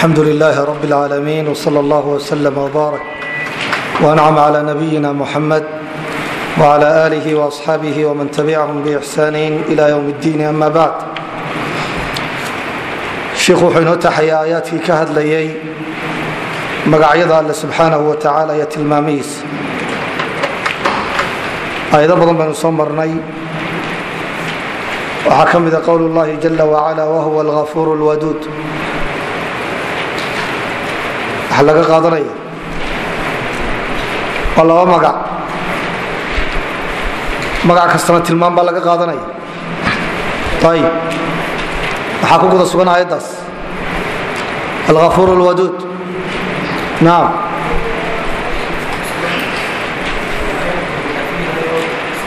الحمد لله رب العالمين وصلى الله وسلم وبارك وأنعم على نبينا محمد وعلى آله وأصحابه ومن تبعهم بإحسان إلى يوم الدين أما بعد sheikhu wuxuu inoo taxaya aayaadkii ka hadlayay magacyada alle subxaanahu wa tacaala iyo tilmaamihiisa. Aayado badan baynu soo marnay. Waxaa ka mida ah qowlullahi jala wacala wahuwa alghafuuru lwaduud waa laga qaadanaya waa laba magac. Magac kastana tilmaan baa laga qaadanaya. Ayib waxaa ku guda sugan aayaddaas. Alkafuur alwaduud naam.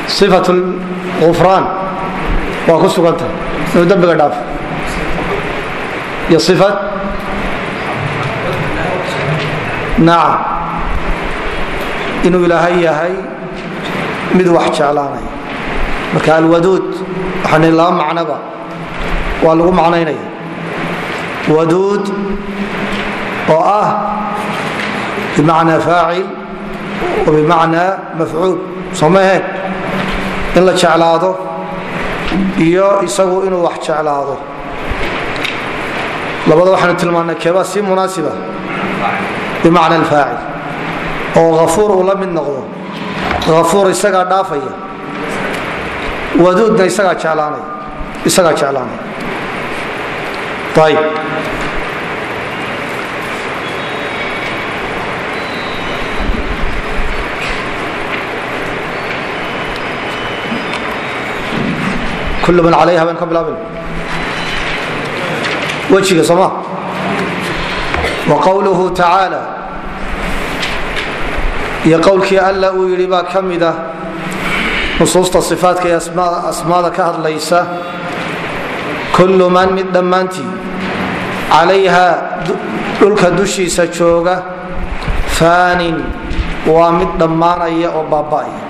Sifat lkufraan waa ku sugantah inuu dembiga dhaafo iyo ifat nacam inuu ilaahay yahay mid wax jeclaanaya. Marka alwaduud waxaan laba macnoba. Waa lagu macnaynaya waduud oo ah bimacnaa faacil wa bimacnaa mafcuul. Soo maheen in la jeclaado iyo isagu inuu wax jeclaado. Labada waxaynu tilmaanay keebaa si munaasiba bimacna alfaacil. Oo hafuur uu la mid noqdo hafuur isagaa dhaafaya waduudna isagaa jeclaanaya ayib kul man alayha baynu ka bilaabin. Wejiga sooma wa qowluhu tacaala iyo qowlkii alla uu yidhi baa ka mida nusuusta sifaatka ee asmaada ka hadlaysa kullu man mid dhammaantii calayha dhulka dushiisa jooga faanin waa mid dhammaanaya oo baaba'aya.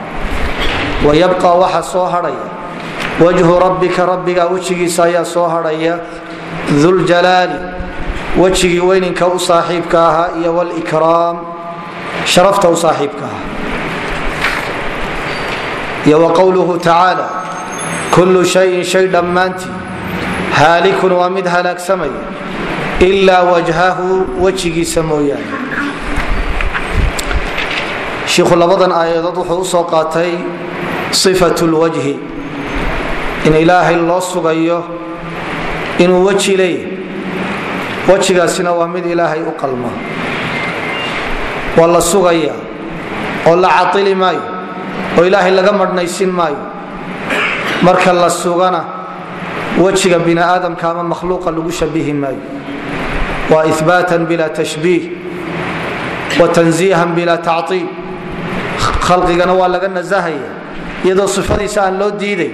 Wayabqa waxa soo hadhaya wajhu rabbika rabbiga wejigiisa ayaa soo hadhaya duljalaali wejigii weyninka u saaxiibka ahaa iyo wlkraam sharafta u saaxiibka ahaa iyo wa qowluhu tacaala kullu shayin shay dhammaantii haalikun waa mid halaagsamaya ilaa wajhahu wejigiisa mooyaane shiikhu labadan aayadood wuxuu u soo qaatay sifat lwajhi in ilaahay loo sugayo inuu weji leeyahy wejigaasina waa mid ilaahay u qalma waa la sugaya oo la caili maayo oo ilaahay laga madhnaysin maayo. Marka la sugana wejiga bini aadamka ama makhluuqa lagu shabihi maayo. Waa ibaatan bila tashbiih wa tanziihan bila tactiil khalqigana waa laga nasahaya iyadoo sifadiisa aan loo diiday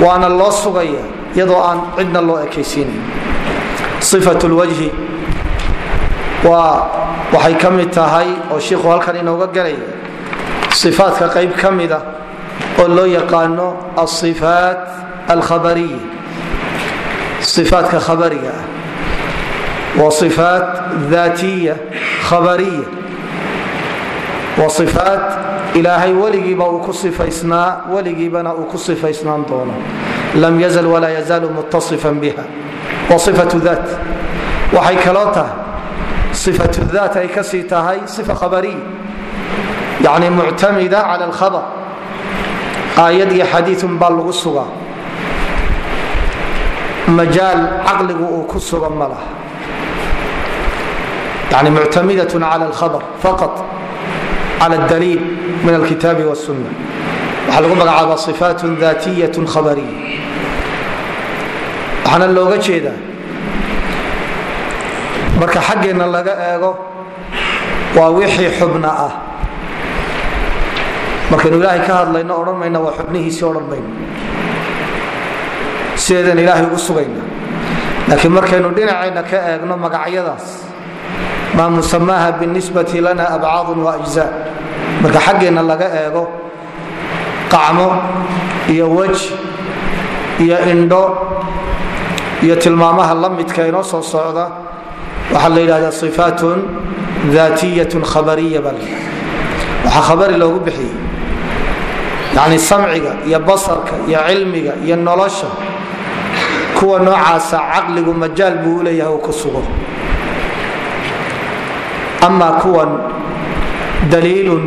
waana loo sugaya iyadoo aan cidna loo ekaysiinayn ifat lwajhi waa waxay ka mid tahay oo shiikhu halkan inooga gelaya ifaatka qayb ka mida oo loo yaqaano aifaat alkhabariya ifaatka khabariga ah. Waa daatiya khabariya. Waa ilaahay weligiiba uu ku sifaysnaa weligiibana uu ku sifaysnaan doono. Lam yazal walaa yazaalu mutasifan biha. Waa daat. Waxay kaloo tahay ifatu daat ay ka sii tahay ifa khabariya yani muctamida cala alkhabar aayad iyo xadiiun baa lagu sugaa majaal caqligu uu ku suga ma laha yani muctamidat cala alkhabar faqat cala daliil min alkitaabi wاsunna waxaa lagu magacaaba ifaat daatiya khabariya waxaana looga jeedaa marka xaggeenna laga eego waa wixii xubna ah. Markaynu ilaahay ka hadlayno odhan mayna waa xubnihiisii odhan mayno sideedan ilaahay ugu sugayna. Laakiin markaynu dhinacayna ka eegno magacyadaas maa musamaaha binisbati lana abcaadun wa ajza. Marka xaggeenna laga eego qacmo iyo wej iyo indho iyo tilmaamaha la midka inoo soo socda waxaa la yidhahdaa ifaatun daatiyatun khabariya baa waxaa khabari loogu bixiyey. Yani samciga iyo basarka iyo cilmiga iyo nolosha. Kuwa noocaasa caqligu majaal buu u leeyahay uu ku sugo. Amaa kuwan daliilun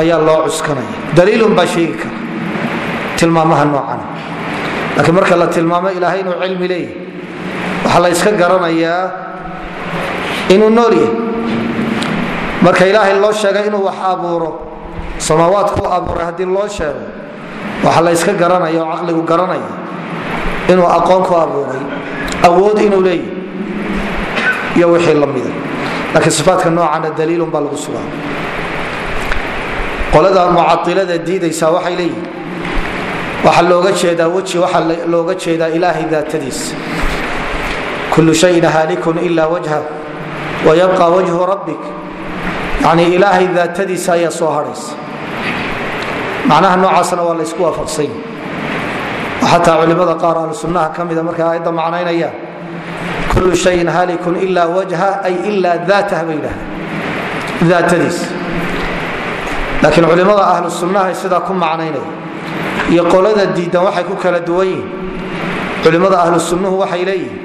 ayaa loo cuskanaya. Daliilun baa sheegi kara tilmaamaha noocan. Laakiin marka la tilmaamo ilaahay inuu cilmi leeyahay waxaa la yska garanayaa inuu nool yahay. Marka ilaahay loo sheegay inuu wax abuuro samaawaadku abuuray haddii loo sheego waxaa la yska garanaya oo caqligu garanaya inuu aqoon ku abuuray awood inuu leeyahy iyo wixii lamida laakiin sifaatka noocana daliilun baa lagu sugaa. Qolada mucailada diidaysa waxay leeyihiin waxaa looga jeedaa weji waxaa looga jeedaa ilaahay daatadiisa kullu shayin haalikun ila wajha wayabqa wajhu rabbik yani ilaahay daatadiisa ayaa soo hadhaysa macnaha noocaasna waa laysku waafaqsany xataa culimada qaar ahlu sunnaha ka mida markay aayadda macnaynayaan kullu shayin haalikun ila wajha ay ilaa daatah bay yidhahdeen daatadiisa laakiin culimada ahlu sunnaha sidaa ku macnaynaya iyo qolada diidan waxay ku kala duwan yihiin culimada ahlu sunnuhu waxay leeyihiin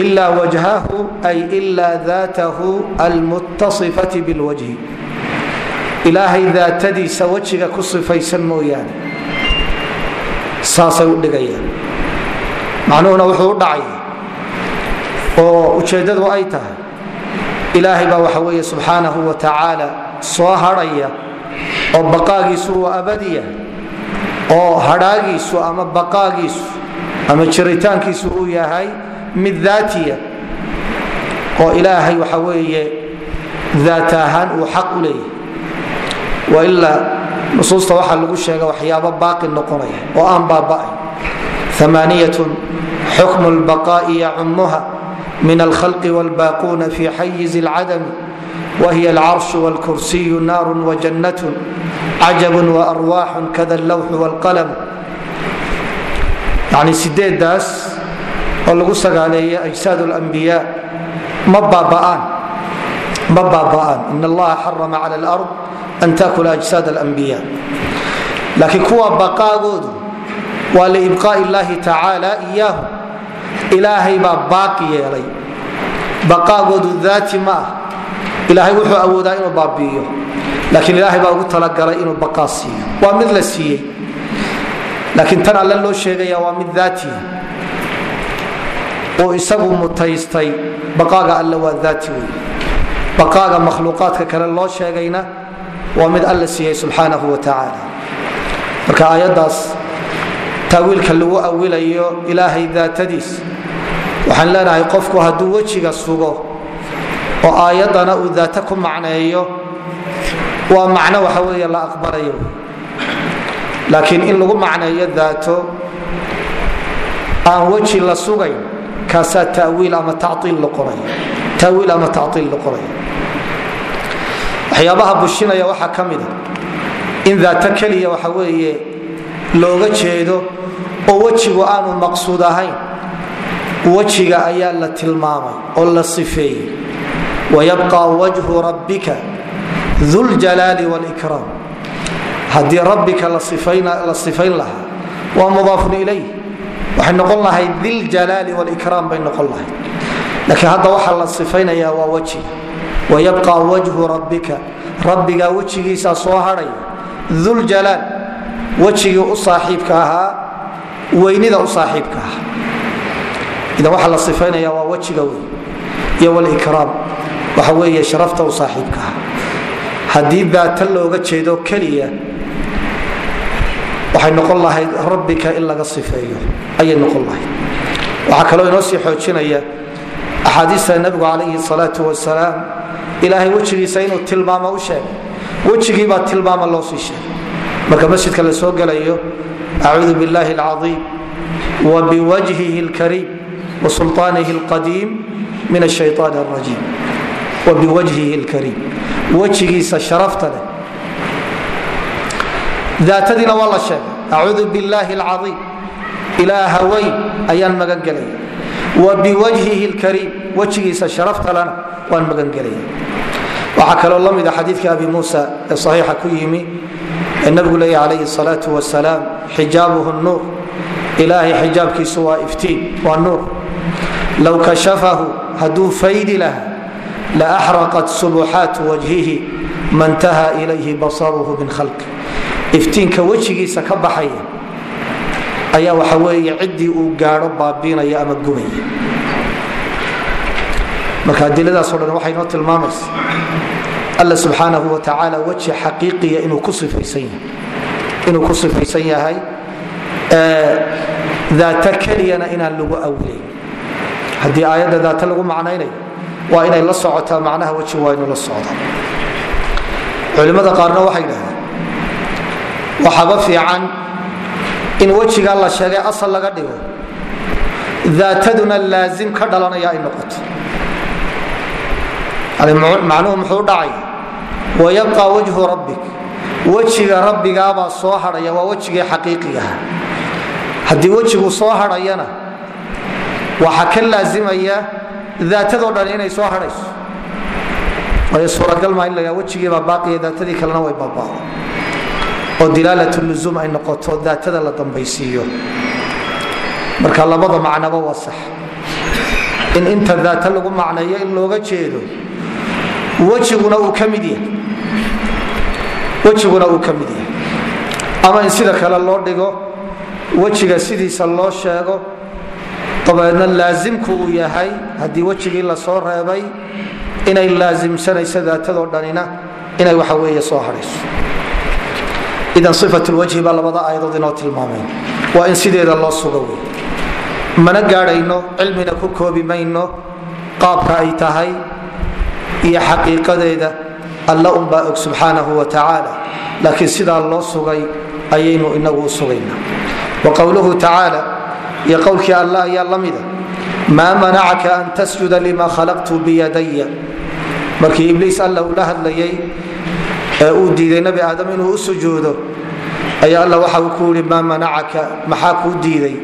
ilaa wajhahu ay ilaa daatahu almuttasifati bilwajhi ilaahay daatadiisa wejiga ku sifaysan mooyaane saasay u dhigayaan macnuhuna wuxuu u dhacaya oo ujeeddadu ay tahay ilaahay baa waxa weeye subxaanahu wa tacaala soo hadhaya oo baqaagiisu uu abadiya oo hadhaagiisu ama baqaagiisu ama jiritaankiisu uu yahay mid daatiya oo ilaahay waxa weeye daat ahaan uu xaq u leeyahay wailaa nusuusta waxaa lagu sheega waxyaabo baaqi noqonaya oo aan baaba'ay amaaniyatun xukmu lbaqaa'i yacumuha min alkhalqi wاlbaaquuna fi xayiz اlcadami wahiy alcarshu wاlkursiyu naaru wajannat cajabun waarwaaxun kada allawxu wاlqalam yani sideedaas oo lagu sagaaleeya ajsaad اlanbiya ma baaba'aan in allaha xarama cala alard an taakula ajsaad alanbiya laakiin kuwa baqaagoodu waa liibqaa'i illahi tacaala iyaahu ilaahay baa baaqi yeelay. Baqaagoodu daati ma ah. Ilaahay wuxuu awoodaa inuu baabi'iyo. Laakiin ilaahay baa ugu talagalay inuu baqaa siiyo. Waa mid la siiyey. Laakiin tan alle loo sheegaya waa mid daatiya oo isagu mutaystay baqaaga alle waa daati wey baqaaga makhluuqaadka kale loo sheegayna waa mid alla siiyey subxaanahu wa tacaala. Marka aayaddaas taawiilka lagu awilayo ilaahay daatadiis waxaan leenahay qofku hadduu wejiga sugo oo aayaddana uu daata ku macneeyo waa macno waxa weeye la aqbalayo. Laakiin in lagu macneeyo daato aan weji la sugayn kaasaa tawiil ama taiil noqonaya waxyaabaha bushinaya waxaa ka mida in daato keliya waxa weeye looga jeedo oo wejigu aanu maqsuud ahayn. Wejiga ayaa la tilmaamay oo la sifeeyey. Wayabqa wajhu rabbika duljalaali wlkraam haddii rabbika la sifayn lahaa waa mudaafun ilayh waxay noqon lahayd diljalaali wlkraam bay noqon lahayd. Laakiin hadda waxaa la sifaynaya waa wejiga wayabqa wajhu rabbika. Rabbigaa wejigiisaa soo hadhaya duljalaal wejigii u saaxiibka ahaa weynida u saaxiibka ahaa. Idan waxaa la sifaynaya waa wejiga wey iyo wlkraam waxa weeye sharafta u saaxiibka ahaa. Haddii daata looga jeedo keliya waxay noqon lahayd rabbika in laga sifeeyo. Ayay noqon lahayd. Waxaa kaloo inoo sii xoojinaya axaadiista nabigu calayhi salaau wasalaam ilaahay wejigiisa inuu tilmaamo u sheegay wejigiibaa tilmaama loo sii sheegay marka masjidka la soo gelayo acuudu billahi alcaiim wa biwajhihi alkariim wa sulطaanihi alqadiim min ashayaan alrajiim. Wa biwajhihi alkariim. Wejigiisa sharafta leh daatadiina waa la sheegay acuudu biاllahi اlcaiim ilaaha weyn ayaan magan gelaya wa biwajhihi lkariim wejigiisa sharaftalana waan magangelaya waxaa kaloo la mida xadiidka abi muusa ee saxiixa ku yimi ee nabigu leeya calayhi salaau wasalaam xijaabuhu nuur. Ilaahay xijaabkiisu waa iftiin waa nuur. Low kashafahu hadduu faydi laha la axraqat subuxaatu wajhihi mantaha ilayhi basaruhu min khalq iftiinka wejigiisa ka baxaya ayaa waxa weeye ciddii uu gaadho baabiinaya ama gubaya. Marka adiladaasoo dhan waxay noo tilmaamaysa alla subxaanahu wa tacaala weji xaqiiqiya inuu ku sifaysan yahay. Daata keliyana inaan lagu awleyn haddii aayadda daata lagu macnaynayo waa inay la socotaa macnaha weji waa inuu la socda culimmada qaarna waxay dhahdeen waxaaba fiican in wejigaa la sheegay asal laga dhigo. Daataduna laazim ka dhalanaya ay noqoto. Macnuhu muxuu dhacay? Wayabqa wajhu rabbik. Wejiga rabbigaabaa soo hadhaya waa wejigii xaqiiqigaha haddii wejigu soo hadhayana waxaa ka laazimaya daatadoo dhan inay soo hadhayso waayo suuragal maa in la wejigiibaa baaqiya daatadii kalena way baaba'do oo dilaalat luzuum ay noqoto daatada la dambaysiiyo. Marka labada macnaba waa sax. In inta daata lagu macneeyo in looga jeedo wejiguna uu ka mid yahay. Ama in sida kale loo dhigo wejiga sidiisa loo sheego dabeedna laasimku uu yahay haddii wejigii la soo reebay inay laasimsanayso daatadoo dhanina inay waxa weeye soo hadhayso idan ifat lwajhi baa labada aayadood inoo tilmaameen waa in sideeda loo sugo wey mana gaadhayno cilmina ku koobi mayno qaabka ay tahay iyo xaqiiqadeeda alla unbaa og subxaanahu wa tacaala laakiin sidaa loo sugay ayaynu inagu u sugayna wa qowluhu tacaala iyo qowlkii alla ayaa la mida maa manacaka an tasjuda lima khalaqtu biyadaya markii ibliis alla ula hadlayay ee uu diiday nabi aadam inuu u sujuudo ayaa alla waxa uu ku yidhi maa manacaka? Maxaa kuu diiday?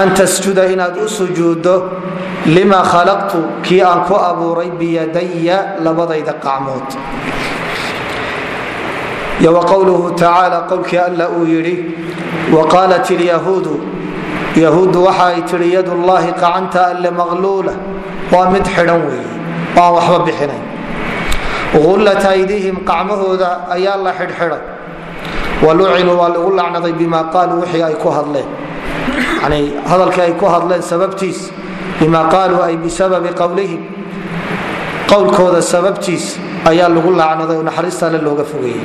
An tasjuda inaad u sujuuddo lima khalaqtu kii aan ku abuuray biyadaya labadayda qacmood iyo wa qowluhu tacaala qowlkii alla uu yidhi wa qaalat ilyahuudu yahuuddu waxa ay tidhi yadullaahi qacanta alle maqluula waa mid xidhan weeye oo waxba bixinayn ullat aydiihim qacmahooda ayaa la xidhxidhay walucinuu waa lagu lacnaday bima qaaluu wixii ay ku hadleen. Yani hadalkii ay ku hadleen sababtiis bima qaaluu ay bisababi qowlihim qowlkooda sababtiis ayaa lagu lacnaday oo naxariista looga fogeeyey.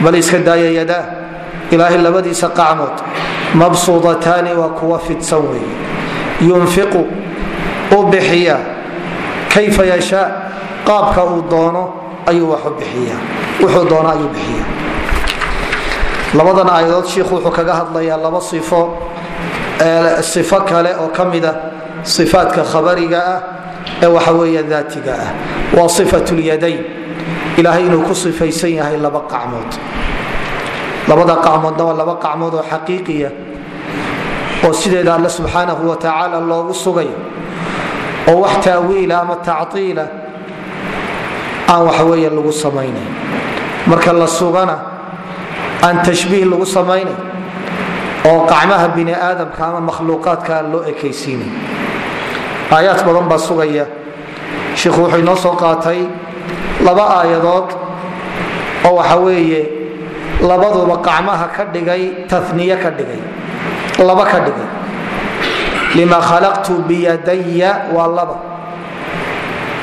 Bal iska daaya yadaa ilaahay labadiisa qacmood mabsuudataani waa kuwa fidsan weeye. Yunfiqu u bixiyaa kayfa yashaa qaabka uu doono ayuu doono ayuu bixiyaa. Labadan aayadood shiikhu wuxuu kaga hadlayaa laba sifo. Sifo kale oo ka mida sifaadka khabariga ah ee waxa weeye daatiga ah. Waa sifat lyadayn ilaahay inuu ku sifaysan yahay laba qacmood. Labada qacmoodna waa laba qacmood oo xaqiiqiya oo sideeda alle subxaanahu wa tacaala loogu sugayo oo wax taawiila ama tactiila aan waxaweeye lagu samaynayn marka la sugana aan tashbiih lagu samaynayn oo qacmaha bini aadamka ama makhluuqaadka aan loo ekaysiinayn aayaad badan baa sugaya. Shiikhu wuxuu inoo soo qaatay laba aayadood oo waxa weeye labaduba qacmaha ka dhigay taniye ka dhigay. Laba ka dhigay. Lima khalaqtu biyadaya waa laba.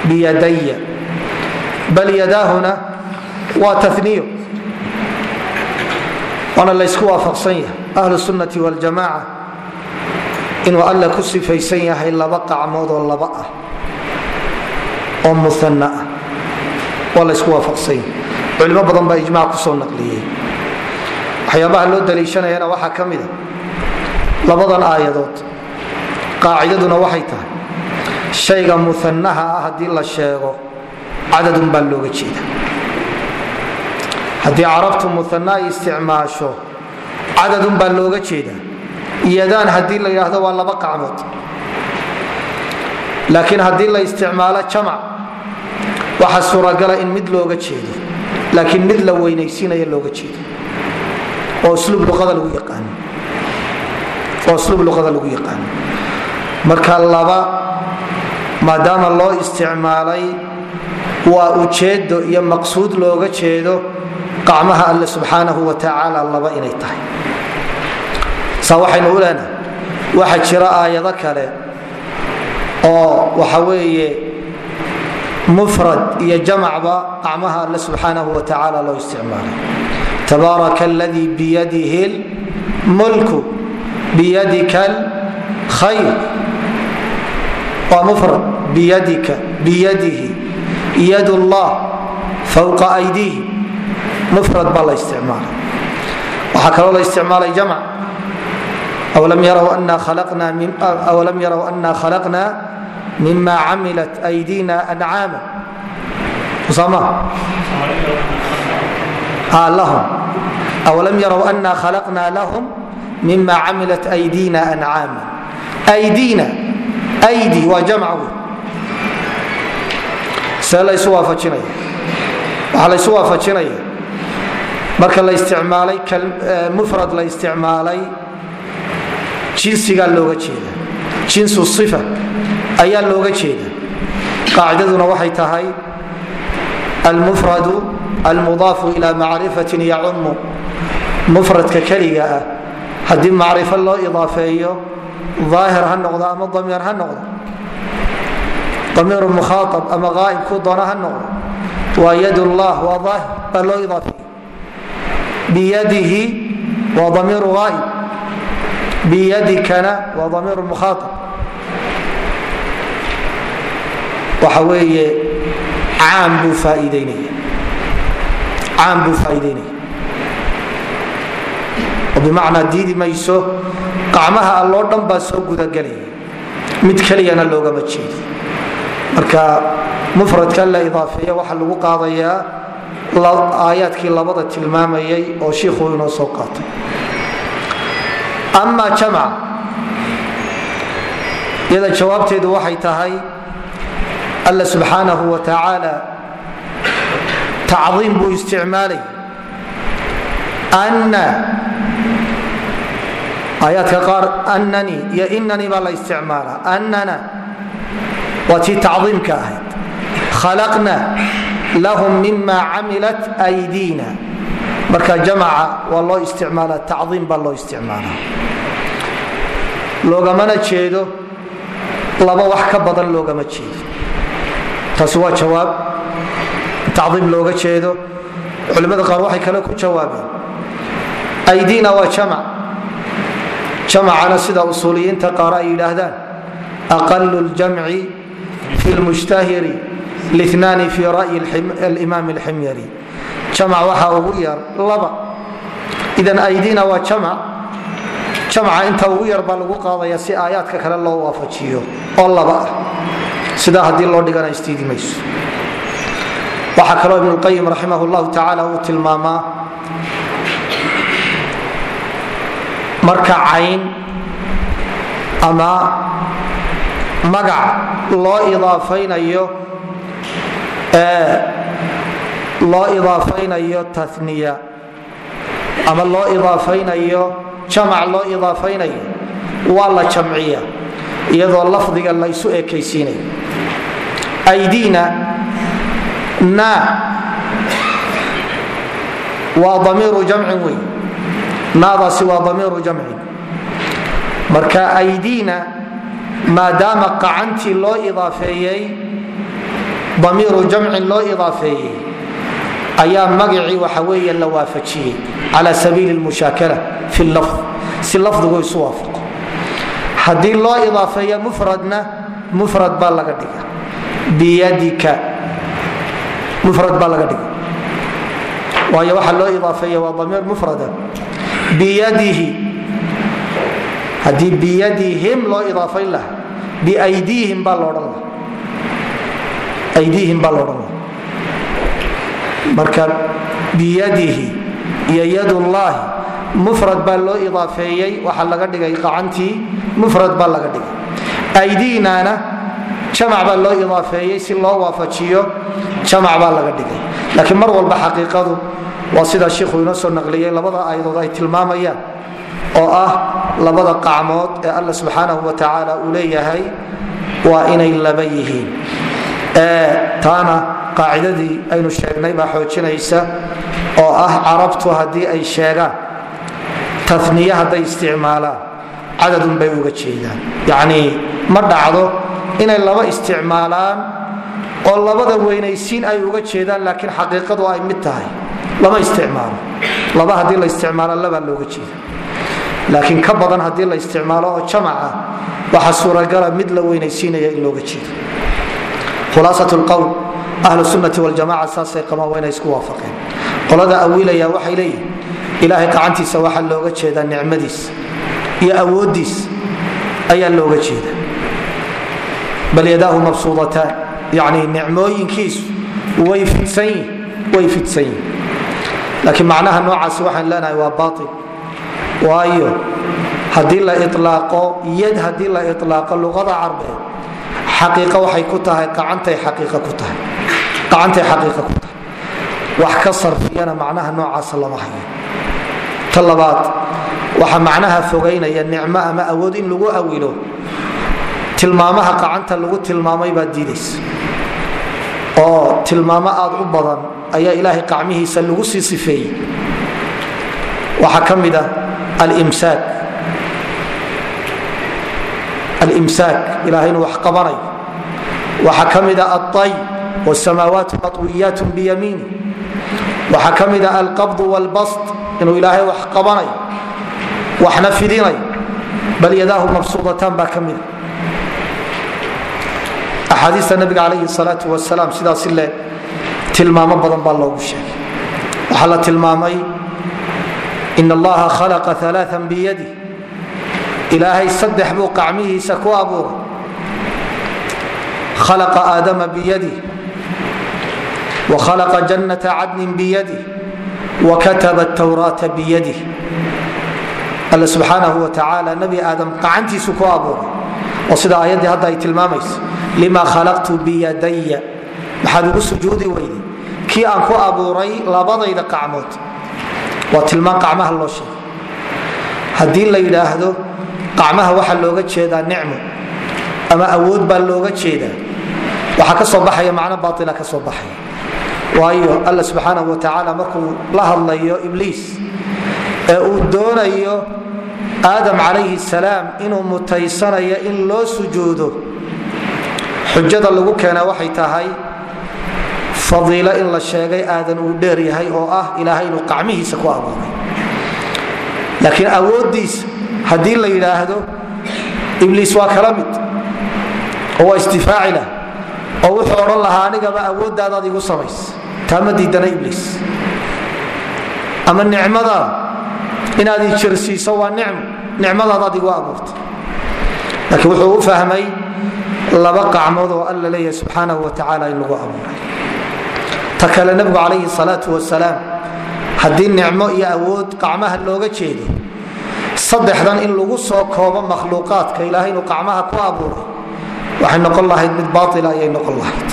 Biyadaya bal yadaahuna waa taniyo waana laysku waafaqsan yahay. Ahlu sunnati waljamaca inuu alla ku sifaysan yahay laba qacmood oo laba ah oo muana ah. Waa laysku waafaqsan yahay. Culimo badan baa ijmac ku soo naqliyey. Waxyaabaha loo daliishanayana waxaa ka mida labadan aayadood. Qaacidaduna waxay tahay shayga muanaha ah haddii la sheego cadadun baa looga jeeda haddii carabtu muana isticmaasho cadadun baa looga jeeda yadaan haddii la yidhaahdo waa laba qacmood laakiin haddii la isticmaalo jamac waxaa suuragala in mid looga jeedo laakiin mid la weynaysiinaya looga jeedo oo usluub luqada lagu yaqaano marka laba maadaama loo isticmaalay waa ujeedo iyo maqsuud looga jeedo qacmaha alle subxaanahu wa tacaala laba inay tahay. Saa waxaynu u leenahay waxaa jira aayado kale oo waxa weeye mufrad iyo jamacba qacmaha alle subxaanahu wa tacaala loo isticmaalay. Tabaaraka aladii biyadihi lmulku biyadika alkhayr. Waa mufrad biyadika biyadihi yad llah fawqa aydihi. Mufrad baa la isticmaalay. Waxaa kaloo la isticmaalay jamc. Awalam yaraw ana khalaqna mima camilat aydina ancaama awalam yaraw ana khalaqna lahum mima camilat aydina ancaama aydina aydi waa jamc waxaa laysu waafajinaya marka la isticmaalay mufrad la isticmaalay jinsigaa looga jeeda. Jinsu ifa ayaa looga jeeda. Qaacidaduna waxay tahay almufradu almudaafu ila macrifatin yacumu mufradka keliga ah haddii macrifo loo idaafeeyo aahir ha noqdo ama damiir ha noqdo damiiru mukhaaab ama aa'ib ku doona ha noqdo. Waa yad llah waa aahir baa loo idaafeeya biyadihi waa damiiru aa'ib biyadikana waa damiiru mukhaaab waxa weeye caam buu faaiideynaya caam buu faa'iideynaya oo bimacnaa diidi mayso dhan baa soo gudagelaya mid keliyana loogama jeedo marka mufradka la idaafeeya waxaa lagu qaadayaa aayaadkii labada tilmaamayay oo shiikhuu inoo soo qaatay. Ama jamc iyada jawaabteedu waxay tahay alla subxaanahu wa tacaala tacdiim buu isticmaalay. Anna aayaadka qaar annani iyo inani baa la isticmaalaa. Annana waa tii tacdiimka ahayd. Khalaqna lahum mima camilat aydiina. Marka jamaca waa loo isticmaala tacdiim baa loo isticmaalaa. Loogamana jeedo laba wax ka badan loogama jeedo. Taasi waa jawaab. Tacdiim looga jeedo. Culimmada qaar waxay kale ku jawaabeen. Aydiina waa jamac. Jamacana sida fi lmushtahiri linaani fi ra'yi alimaam alximyari jamac waxaa ugu yar laba idan aydiina waa jamac jamca inta ugu yar baa lagu qaadaya si aayaadka kale loo waafajiyo oo laba ah sidaa haddii loo dhigana istiidi mayso waxaa kaloo ibnulqayim raximah llahu tacaala uu tilmaamaa marka cayn ama magac loo idaafaynayo loo idaafaynayo taniya ama loo idaafaynayo jamac loo idaafaynayo waa la jamciya iyadoo lafdiga laysu ekaysiinayo aydiina na waa damiiru jamcin wey naadaasi waa damiiru jamcin. Marka aydiina maadaama qacantii loo idaafeeyey damiiru jamcin loo idaafeeyey ayaa magacii waxa weeye la waafajiyey cala sabiili lmushaakala fi lafd si lafdigu isu waafaqo. Haddii loo idaafeeyo mufradna mufrad baa laga dhiga biyadika mufrad baa laga dhiga waayo waxaa loo idaafeeya waa damiir mufrada biyadihi haddii biyadihim loo idaafayn laha biaydiihim baa loodhan laha aydiihim baa loodhan laha marka biyadihi iyo yadullaahi mufrad baa loo idaafeeyey waxaa laga dhigay qacantii mufrad baa laga dhigay. Aydiinana jamac baa loo idaafeeyey si loo waafajiyo jamac baa laga dhigay. Laakiin mar walba xaqiiqadu waa sidaa shiikhu inoo soo naqliyey labada aayadood ay tilmaamayaan oo ah labada qacmood ee alla subxaanahu wa tacaala uu leeyahay waa inay laba yihiin. Taana qaacidadii aynu sheegnay baa xoojinaysa oo ah carabtu haddii ay sheegaan taniye hadday isticmaalaan cadadun bay uga jeedaan. Yacnii ma dhacdo inay laba isticmaalaan oo labada weynaysiin ay uga jeedaan laakiin xaqiiqadu ay mid tahay. Lama isticmaalo. Laba haddii la isticmaalo labaa looga jeeda laakiin ka badan haddii la isticmaalo oo jamaca waxaa suuragala mid la weynaysiinaya in looga jeedo. Khulaasat lqowl ahlu sunnati waljamaca saasay qabaan wayna isku waafaqeen. Qolada awiilaya waxay leeyihiin ilaahay gacantiisa waxaa looga jeedaa nicmadiis iyo awoodiis ayaa looga jeeda bal yadaahu mabsuudataan yani nicmooyinkiisu way fidsan yihiin laakiin macnaha noocaasi waxaan leenahay waa bail waayo haddii la ilaaqo yad haddii la ilaaqo luqada carbeed xaqiiqa waxay ku tahay acantay xaqiiqa ku tahay. Wax ka sarfiyana macnaha noocaasa lama hayo. Ta labaad waxaa macnaha fogaynaya nicmo ama awood in lagu awilo. Tilmaamaha gacanta lagu tilmaamay baad diidaysa oo tilmaamo aad u badan ayaa ilaahay qacmihiisa lagu sii sifeeyey. Waxaa ka mid a alimsaak. Ilahay inuu wax qabanayo waxaa ka mid a alay wsamaawaatu matwiyaat biyamiini waxaa ka mid a alqabd wlbast inuu ilaahay wax qabanayo waxna fidinayo bal yadaahu mabsuudataan baa ka mida axaadiista nabiga calayhi salaau wasalaam sidaasi le tilmaamo badan baa loogu sheegay. Waxaa la tilmaamay in allaha khalaqa aaaa biyadi ilaahay saddex buu qacmihiisa ku abuuray khalaqa aadama biyadi wa khalaqa jannata cadnin biyadi wa kataba tawraata biyadi alla subxaanahu wa tacaala nabi aadam gacantiisu ku abuuray oo sida aayaddii hadda ay tilmaamayso lima khalaqtu biyadaya maxaad ugu sujuudi weyday kii aan ku abuuray labadayda qacmood waa tilmaan qacmaha loo sheegay. Haddii la yidhaahdo qacmaha waxaa looga jeedaa nicmo ama awood baa looga jeedaa waxaa ka soo baxaya macno baaila ka soo baxaya. Waayo alla subxaanahu wa tacaala markuu la hadlayo ibliis ee uu doonayo aadam calayhi salaam inuu mutaysanayo in loo sujuudo xujada lagu keena waxay tahay fadiilo in la sheegay aadan uu dheer yahay oo ah ilaahay inuu qacmihiisa ku abuuray. Laakiin awooddiisa haddii la yidhaahdo ibliis waa kala mid oo waa istifaacilah oo wuxuu odhan lahaa anigaba awooddaadaad igu samays taa ma diidana ibliis. Ama nicmadaada inaad ijirsiiso waa nicmo nicmadaadaad igu abuurtay. Laakiin wuxuu u fahmay laba qacmood oo alla leeyahay subxaanahu wa tacaala in lagu abuuray ta kale nebigu calayhi salaatu wasalaam haddii nicmo iyo awood qacmaha looga jeedo saddexdan in lagu soo koobo makhluuqaadka ilaahay inuu qacmaha ku abuuray waxay noqon lahayd mid baaila ayay noqon lahayd.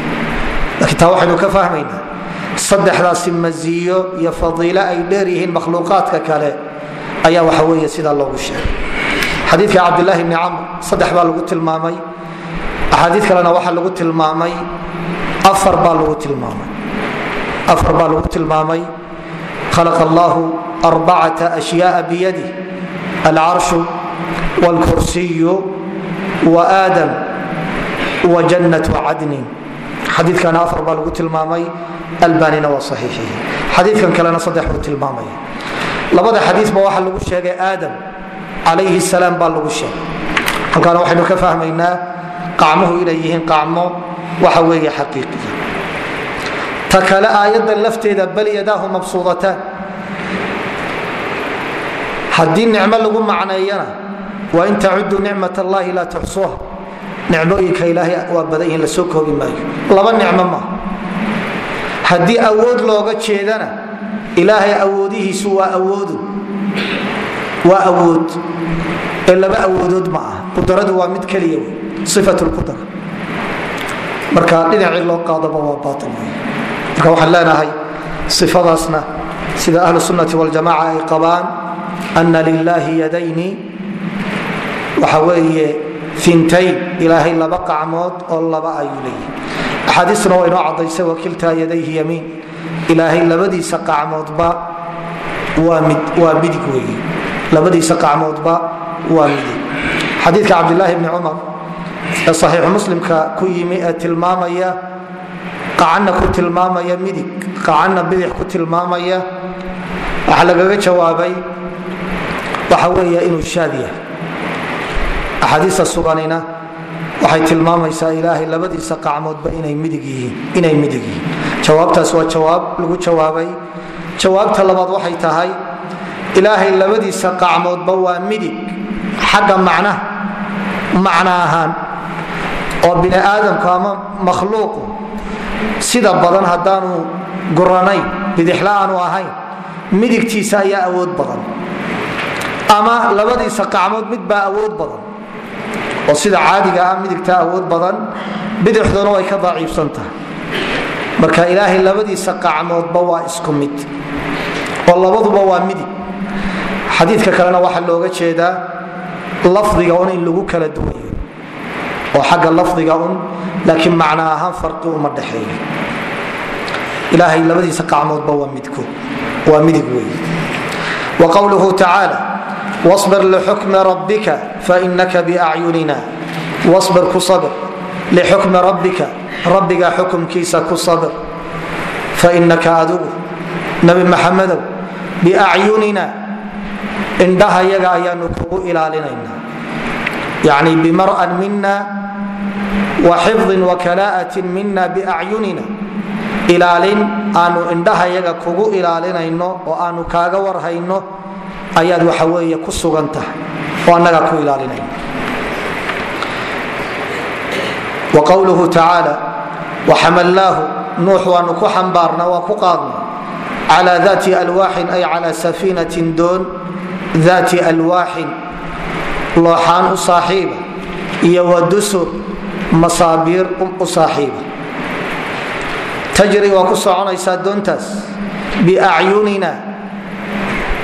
Laakiin taa waxaynu ka fahmaynaa saddexdaasi masiyo iyo fadiilo ay dheer yihiin makhluuqaadka kale ayaa waxa weeye sidaa loogu sheegay. Xadiidka cabdilaahi bni camr saddex baa lagu tilmaamay axaadiid kalena waxaa lagu tilmaamay afar baa lagu tilmaamay afar baa lagu tilmaamay. Khalaqa allahu arbacata ashyaaa biyadih alcarshu wاlkursiyu wa aadam wa jannatu cadnin xadiikana afar baa lagu tilmaamay albanina waa saxiixihi xadiikan kalena saddex buu tilmaamaya labada xadiisba waxaa lagu sheegay aadam calayhi salaam baa lagu sheegay. Halkaana waxaynu ka fahmaynaa qacmuhu inay yihiin qacmo waxa weeye xaqiiqiya ta kale lafteeda bal yadaahu mabsuudataan haddii nicmo lagu macneeyana waa in tacuduu nicmat allahi laa tuxsuha nicmooyinka ilaahay waa badan yihiin la soo koobi maayo. Laba nicmo maaha haddii awood looga jeedana ilaahay awoodihiisu waa awoodu. Waa awood. Ee laba awoodood ma ah qudradu waa mid keliya wey ifat marka dhinacii loo qaadaba waa baail wey marka waxaan leenahay sifadaasna sida ahlu sunnati waljamaca ay qabaan ana lilaahi yadayni waxa weeye fintayn ilaahay laba qacmood oo laba ayuu leeyahy axaadiistuna waa inoo cadaysay wakiltaa yadayhi yamiin. Ilaahay labadiisa qacmoodba waa midig weeye labadiisa qacmoodba waa midig. Xadiidka cabdilaahi bni cumar ee saxiixu muslimka ku yimi ee tilmaamaya qacanna ku tilmaamaya midig. Qacanna bidix ku tilmaamaya. Waxaa lagaga jawaabay waxa weeye inuu shaad yahay. Axaadiista suganina waxay tilmaamaysaa ilaahay labadiisa qacmoodba inay midig yihiin jawaabtaas waa jawaab lagu jawaabay. Jawaabta labaad waxay tahay ilaahay labadiisa qacmoodba waa midig. Xagga macnaha macno ahaan oo bini aadamku ama makhluuqu sida badan haddaanu guranayn bidixla aanu ahayn midigtiisa ayaa awood badan. Ama labadiisa qacmood midbaa awood badan. Oo sida caadiga ah midigta awood badan bidixduna way ka daciifsan tahay. Marka ilaahay labadiisa qacmoodba waa isku mid oo labaduba waa midig. Xadiidka kalena waxaa looga jeedaa lafdiga un in lagu kala duwayo oo xagga lafdiga un laakiin macno ahaan farqi uma dhexeeyo. Ilaahay labadiisa qacmoodba waa midig wey wa qowluhu tacaala wabir lixukmi rabbika fainaka biacyunina wabir ku sabir lixukmi rabbika rabbiga xukumkiisa ku sabir. Fainaka adigu nabi maxamedow biacyunina indhahayaga ayaanu kugu ilaalinaynaa. Yani bimar'an mina wa xifdin wa kalaa'atin mina biacyunina ilaalin aanu indhahayaga kugu ilaalinayno oo aanu kaaga warhayno ayaad waxa weeye ku sugan tahay oo annagaa ku ilaalinayno. Wa qowluhu tacaala waxamalnaahu nuux waanu ku xambaarna waa ku qaadna cala dati alwaaxin ay cala safiinatin doon dati alwaaxin looxaan u saaxiiba iyo wa dusur masaabiir u saaxiiba. Tajri waa ku soconaysaa doontaas. Biacyunina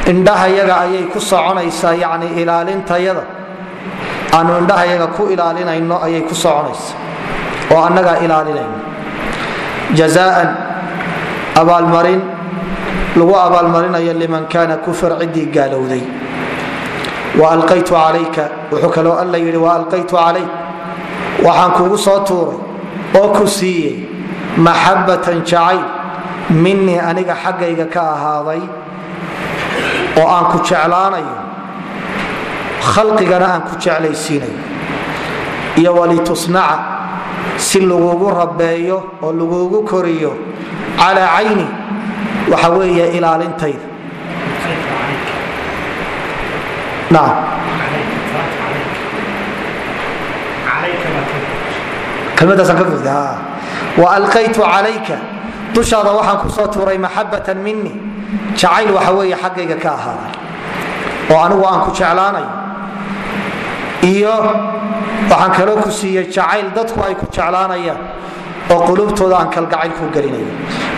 indhahayaga ayay ku soconaysaa yani ilaalintayada aanu indhahayaga ku ilaalinayno ayay ku soconaysa oo annagaa ilaalinayno. Jazaan abaalmarin. Lagu abaalmarinayo liman kaana kufr ciddii gaalowday. Waalqaytu calayka. Wuxuu kaloo alla yidhi waalqaytu calayk waxaan kugu soo tuuray oo ku siiyey maxabbatan jacayl minii aniga xaggayga ka ahaaday oo aan ku jeclaanayo khalqigana aan ku jeclaysiinayo. Iyo walitusnaca si lagugu rabeeyo oo lagugu koriyo calaa cayni waxa weeye ilaalintayda nacam kelmadaasaan ka furtay ha waalqaytu calayka. Dushaada waxaan ku soo tuuray maxabatan mini jacayl waxa weeye xaggayga ka ahaaday oo anigu aan ku jeclaanayo iyo waxaan kaloo ku siiyey jacayl dadku ay ku jeclaanayaan. Oo qulubtooda aan kalgacayl ku gelinayo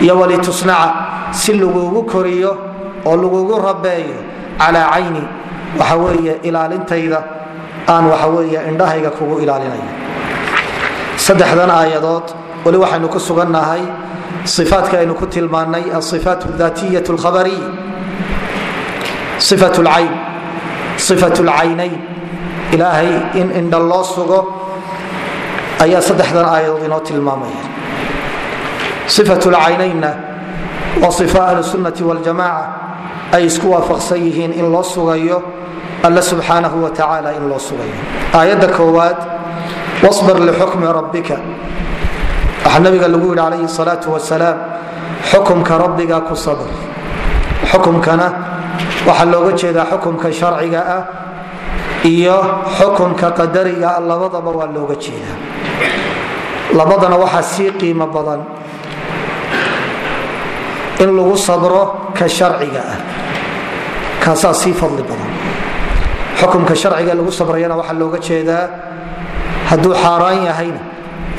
iyo walitusnaca si lagugu koriyo oo lagugu rabeeyo calaa cayni. Waxa weeye ilaalintayda aan waxa weeye indhahayga kugu ilaalinayo saddexdan aayadood weli waxaynu ku sugannahay ifaadka aynu ku tilmaanay aifaat daatiya lkhabariya ifat lcayn ifat lcaynayn ilaahay in indha loo sugo ayaa saddexdan aayadood inoo tilmaamaya. Ifat lcaynaynna waa ifo ahlu sunnati waljamaca ay isku waafaqsan yihiin in loo sugayo alla subxaanahu wa tacaala in loo sugayo. Aayadda koowaad wabir lixukmi rabbika. Waxaa nabiga lagu yidhi calayhi salaau wasalaam xukumka rabbiga ku sabr xukumkana waxaa looga jeedaa xukumka sharciga ah iyo xukumka qadariga ah labadaba waa looga jeedaa. Labadana waxaa sii qiimo badan in lagu sabro ka sharciga ah. Kaasaa sii fadli badan. Xukumka sharciga lagu sabrayana waxaa looga jeedaa hadduu xaaraan yahayna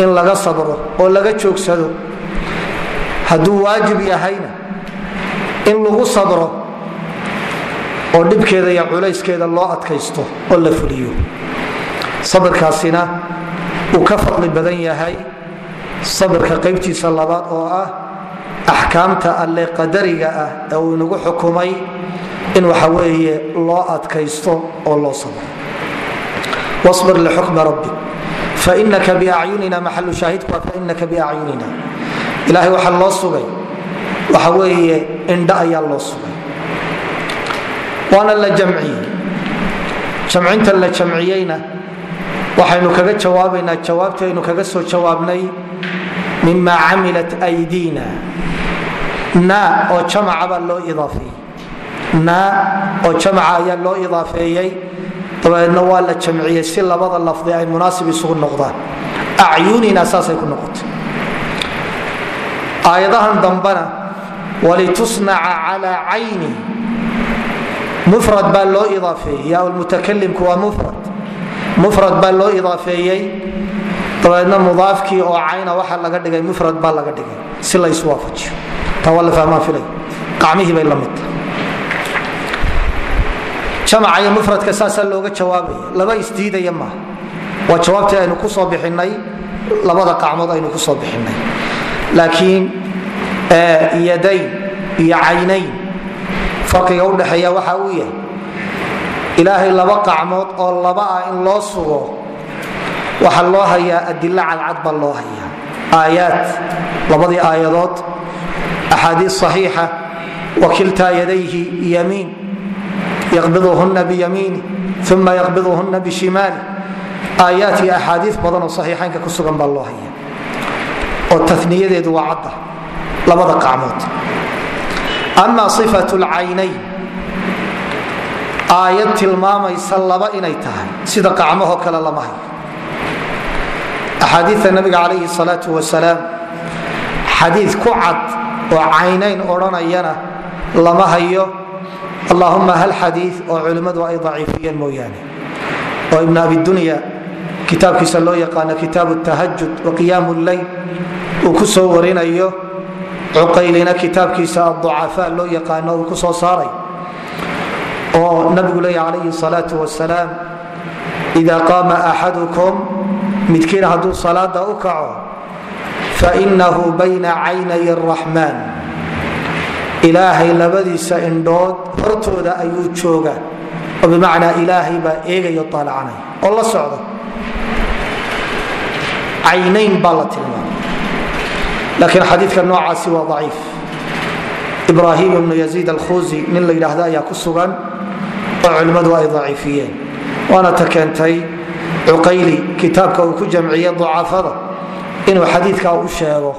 in laga sabro oo laga joogsado hadduu waajib yahayna in lagu sabro oo dhibkeeda iyo culayskeeda loo adkaysto oo la fuliyo. Sabirkaasina uu ka fadli badan yahay sabirka qaybtiisa labaad oo ah axkaamta alle qadariga ah ee uu inagu xukumay in waxa weeye loo adkaysto oo loo sabro. Wabir lixukmi rabbik fainaka biacyunina maxalu shaahidku waa fainaka biacyunina ilaahay waxaa loo sugay waxa weeye indha ayaa loo sugay waana la jamciyey jamcinta la jamciyeyna waxaynu kaga jawaabaynaa jawaabtii aynu kaga soo jawaabnay mima camilat aydiina na oo jamaca loo idaafeeyey na oo jamaca ayaa loo idaafeeyey dabeedna waa la jamciyey si labada lafdi ay munaasib isugu noqdaan. Acyunina saasay ku noqotay. Aayadahan dambana walitusnaca calaa cayni. Mufrad baa loo idaafeeyey. Ya mutakalimku waa mufrad. Mufrad baa loo idaafeeyey. Dabeedna mudaafkii oo cayna waxa laga dhigay mufrad baa laga dhigay si la iswaafajiyo taa waa la fahmaan filay. Qacmihii bay la mid tahay jamaca iyo mufradka saasaa looga jawaabaya laba isdiidaya maaha waa jawaabtii aynu ku soo bixinay. Labada qacmood aynu ku soo bixinay. Laakiin yadayn iyo caynayn. Farqiga udhexeeya waxa uu yahay ilaahay laba qacmood oo laba ah in loo sugo waxaa loo hayaa adilo cadcad baa loo hayaa. Aayaad labadii aayadood axaadiis saxiixa wakiltaa yadayhi yamiin yaqbiduhuna biyamiini uma yaqbiduhuna bishimaali aayaat iyo axaadiis badan oo saxiixaynka ku sugan baa loo haya oo taniyadeedu waa cadda labada qacmood. Ama ifat lcaynayn aayad tilmaamaysa laba inay tahay sida qacmahoo kale lama hayo. Axaadiia nabiga calayhi salaau allahuma hal xadii oo culimmadu ay daciifiyeen mooyaane. Oo ibn abidunya kitaabkiisa loo yaqaano kitaabu tahajud wa qiyaam leyl uu ku soo warinayo cuqaylina kitaabkiisa aducafaa loo yaqaano uu ku soo saaray. Oo nabigu leeya calayhi salaau wasalaam ida qaama axadukum midkiin hadduu salaada u kaco fainahu bayna caynay araxmaan ilaahay labadiisa indhood hortooda ayuu jooga oo bimacnaa ilaahay baa eegayo aalacanay oo la socda caynayn baa la tilmaamay. Laakiin xadiidka noocaasi waa daciif. Ibrahim ibnu yaziid alkhuzi nin la yidhaahda ayaa ku sugan oo culimmadu ay daciifiyeen. Waana ta keentay cuqayli kitaabka uu ku jamciyey ducafada inuu xadiidkaa u sheego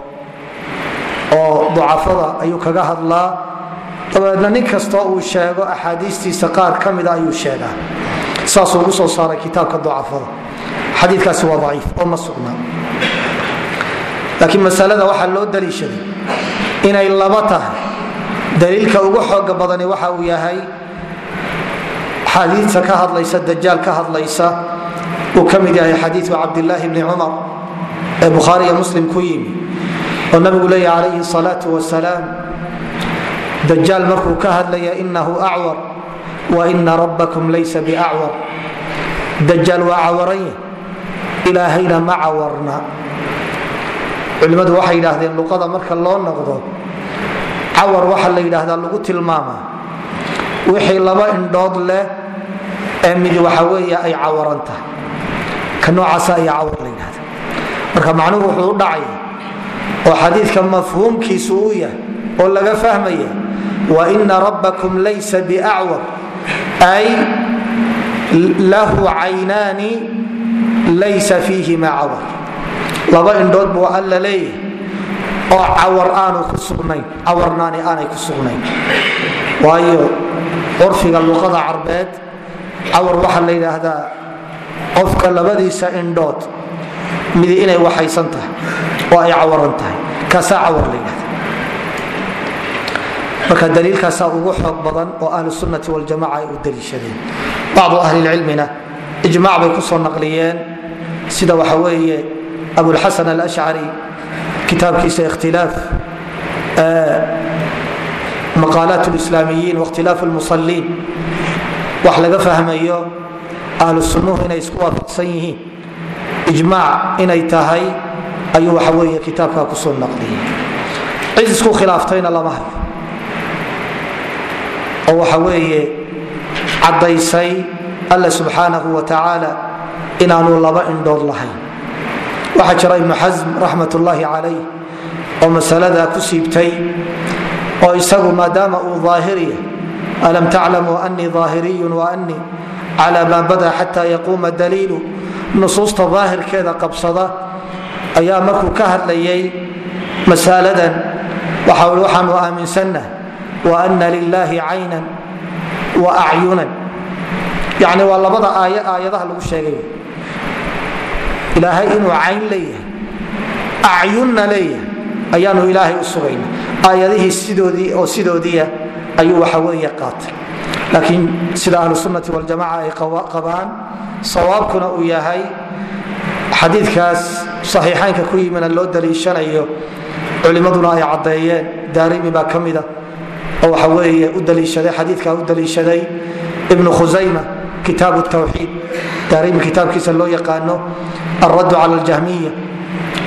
oo ducafada ayuu kaga hadlaa. Dabeedna nin kastoo uu sheego axaadiistiisa qaar ka mida ayuu sheegaa. Saasuu ugu soo saaray kitaabka ducafada. Xadiikaasi waa daciif oo ma sugnaa laakiin masalada waxaa loo daliishaday inay laba tahay. Daliilka ugu xooga badani waxa uu yahay xadiita ka hadlaysa dajaal ka hadlaysa uu ka mid yahay xadiiu cabdilaahi bni cumar ee bukhaari iyo muslim ku yimi oo nabigu leeya calayhi salaau wasalaam dajaal markuu ka hadlaya inahu acwar wa ina rabbakum laysa biacwar dajaal waa cawaranya ilaahayna ma cawarna culimmadu waxay yidhaahdeen luqada marka loo noqdo cawar waxaa la yidhaahdaa lagu tilmaamaa. Wixii laba indhood leh ee midi waxa weeye ay cawaran tahay. Ka noocaasa ayaa cawar la yidhahda marka macnuhu wuxuu u dhacaya oo xadiidka mafhuumkiisu uu yahay oo laga fahmaya wa ina rabbakum laysa biacwar ay lahu caynaani laysa fiihima cawar. Laba indhood buu alla leeyahay oo cawar aanu ku sugnayn cawarnaani aanay ku sugnayn. Waayo curfiga luqada carbeed cawar waxaa la yidhaahdaa qofka labadiisa indhood midi inay waxaysan tahay oo ay cawaran tahay. Kaasaa cawar la yidhahda marka daliilkaasaa ugu xoog badan oo ahlu sunnati waljamaca ay u daliishadeen. Bacdu ahlilcilmina ijmac bay ku soo naqliyeen. Sida waxa weeye abulxasan alashcari kitaabkiisa ikhtilaaf maqaalaat lislaamiyiin wakhtilaaf lmusaliin wax laga fahmayo ahlu sunnuhu inay isku waafaqsan yihiin ijmaac inay tahay ayuu waxa weeye kitaabkaa ku soo naqliyey. Cid isku khilaaftayna lama hayo. Oo waxa weeye caddaysay alla subxaanahu wa tacaala inaanu laba indhood lahayn. Waxaa jira ibnu xasm raxmat ullaahi calayh oo masaladaa ku siibtay oo isagu maadaama uu aahiriya alam taclamuu anii aahiriyun waanii cala maa bada xata yaquuma daliilu nusuusta daahirkeeda qabsada ayaa markuu ka hadlayay masaladan waxaanu aaminsanah waana lilaahi caynan wa acyunan. Yani waa labada aay aayadaha lagu sheegay. Ilaahay inuu cayn leeyahay acyunna leeyahay ayaanu ilaahay u sugayna aayadihii sidoodii oo sidoodiia ayuu waxa weeye qaatay laakiin sida ahlusunnati waljamaca ay qabaan sawaabkuna uu yahay xadiidkaas saxiixaynka ku yimina loo daliishanayo culimmaduna ay caddeeyeen daarimi baa ka mida oo waxa weeye u daliishaday xadiidkaa u daliishaday ibnu khusayma kitaabu tawxiid. Daarimi kitaabkiisa loo yaqaano alraddu cala aljahmiya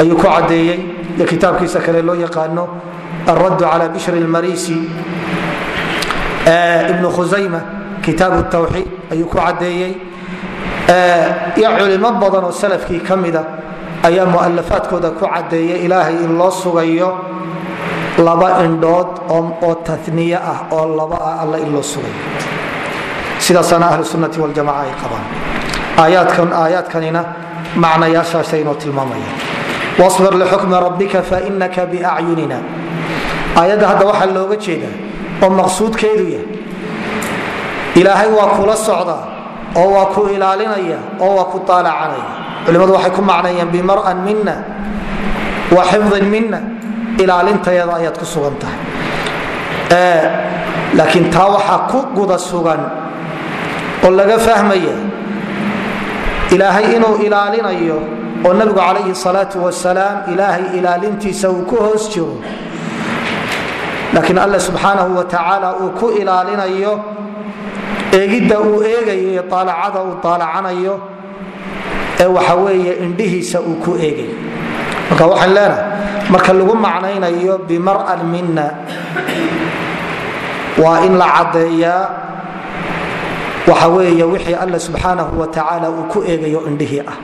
ayuu ku caddeeyey iyo kitaabkiisa kale loo yaqaano alraddu cala bishri lmarisi ibnu khusayma kitaabu tawxiid ayuu ku caddeeyey. Iyo culimo badan oo salafkii ka mida ayaa mualafaadkooda ku caddeeya ilaahay in loo sugayo laba indhood oo taniye ah oo laba ah alla in loo sugayo. Sidaasaana ahlu sunnati waljamaca ay qabaan. Aayaadkan aayaadkanina macnayaashaasay inoo tilmaamayaan wabir lixukmi rabbika fainaka biacyunina aayadda hadda waxaa looga jeedaa oo maqsuudkeedu yahay. Ilaahay waa kula socdaa oo waa ku ilaalinaya oo waa ku taalacanaya culimadu waxay ku macnayeen bimaran mina wa xifdin mina ilaalintayada ayaad ku sugan tahay. Laakiin taa waxaa ku guda sugan oo laga fahmaya ilaahay inuu ilaalinayo oo nabigu calayhi salaau wasalaam ilaahay ilaalintiisa uu ku hoos jiro laakiin alle subxaanahu wa tacaala uu ku ilaalinayo eegidda uu eegayo iyo aalacada uu aalacanayo ee waxa weeye indhihiisa uu ku eegayo marka waxaan leenahay marka lagu macnaynayo bimar'an mina waa in la caddeeyaa waxa weeye wixii alle subxaanahu wa tacaala uu ku eegayo indhihii ah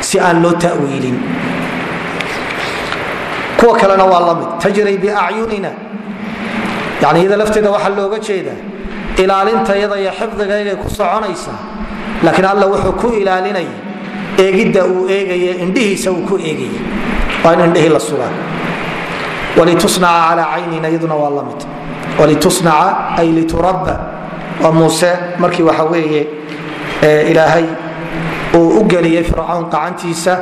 si aan loo tawiilin. Kuwa kalena waa la mid tajri biacyunina yani iyada lafteeda waxaa looga jeedaa ilaalintayada iyo xifdigaygay ku soconaysaa laakiin alla wuxuu ku ilaalinaya eegidda uu eegay indhihiisa uu ku eegay waa in indhihii la sugaa. Walitusnaca calaa caynina iyaduna waa la mid walitusnaca ay liturabba. Waa muuse markii waxa weeye ilaahay uu u geliyey fircawn qacantiisa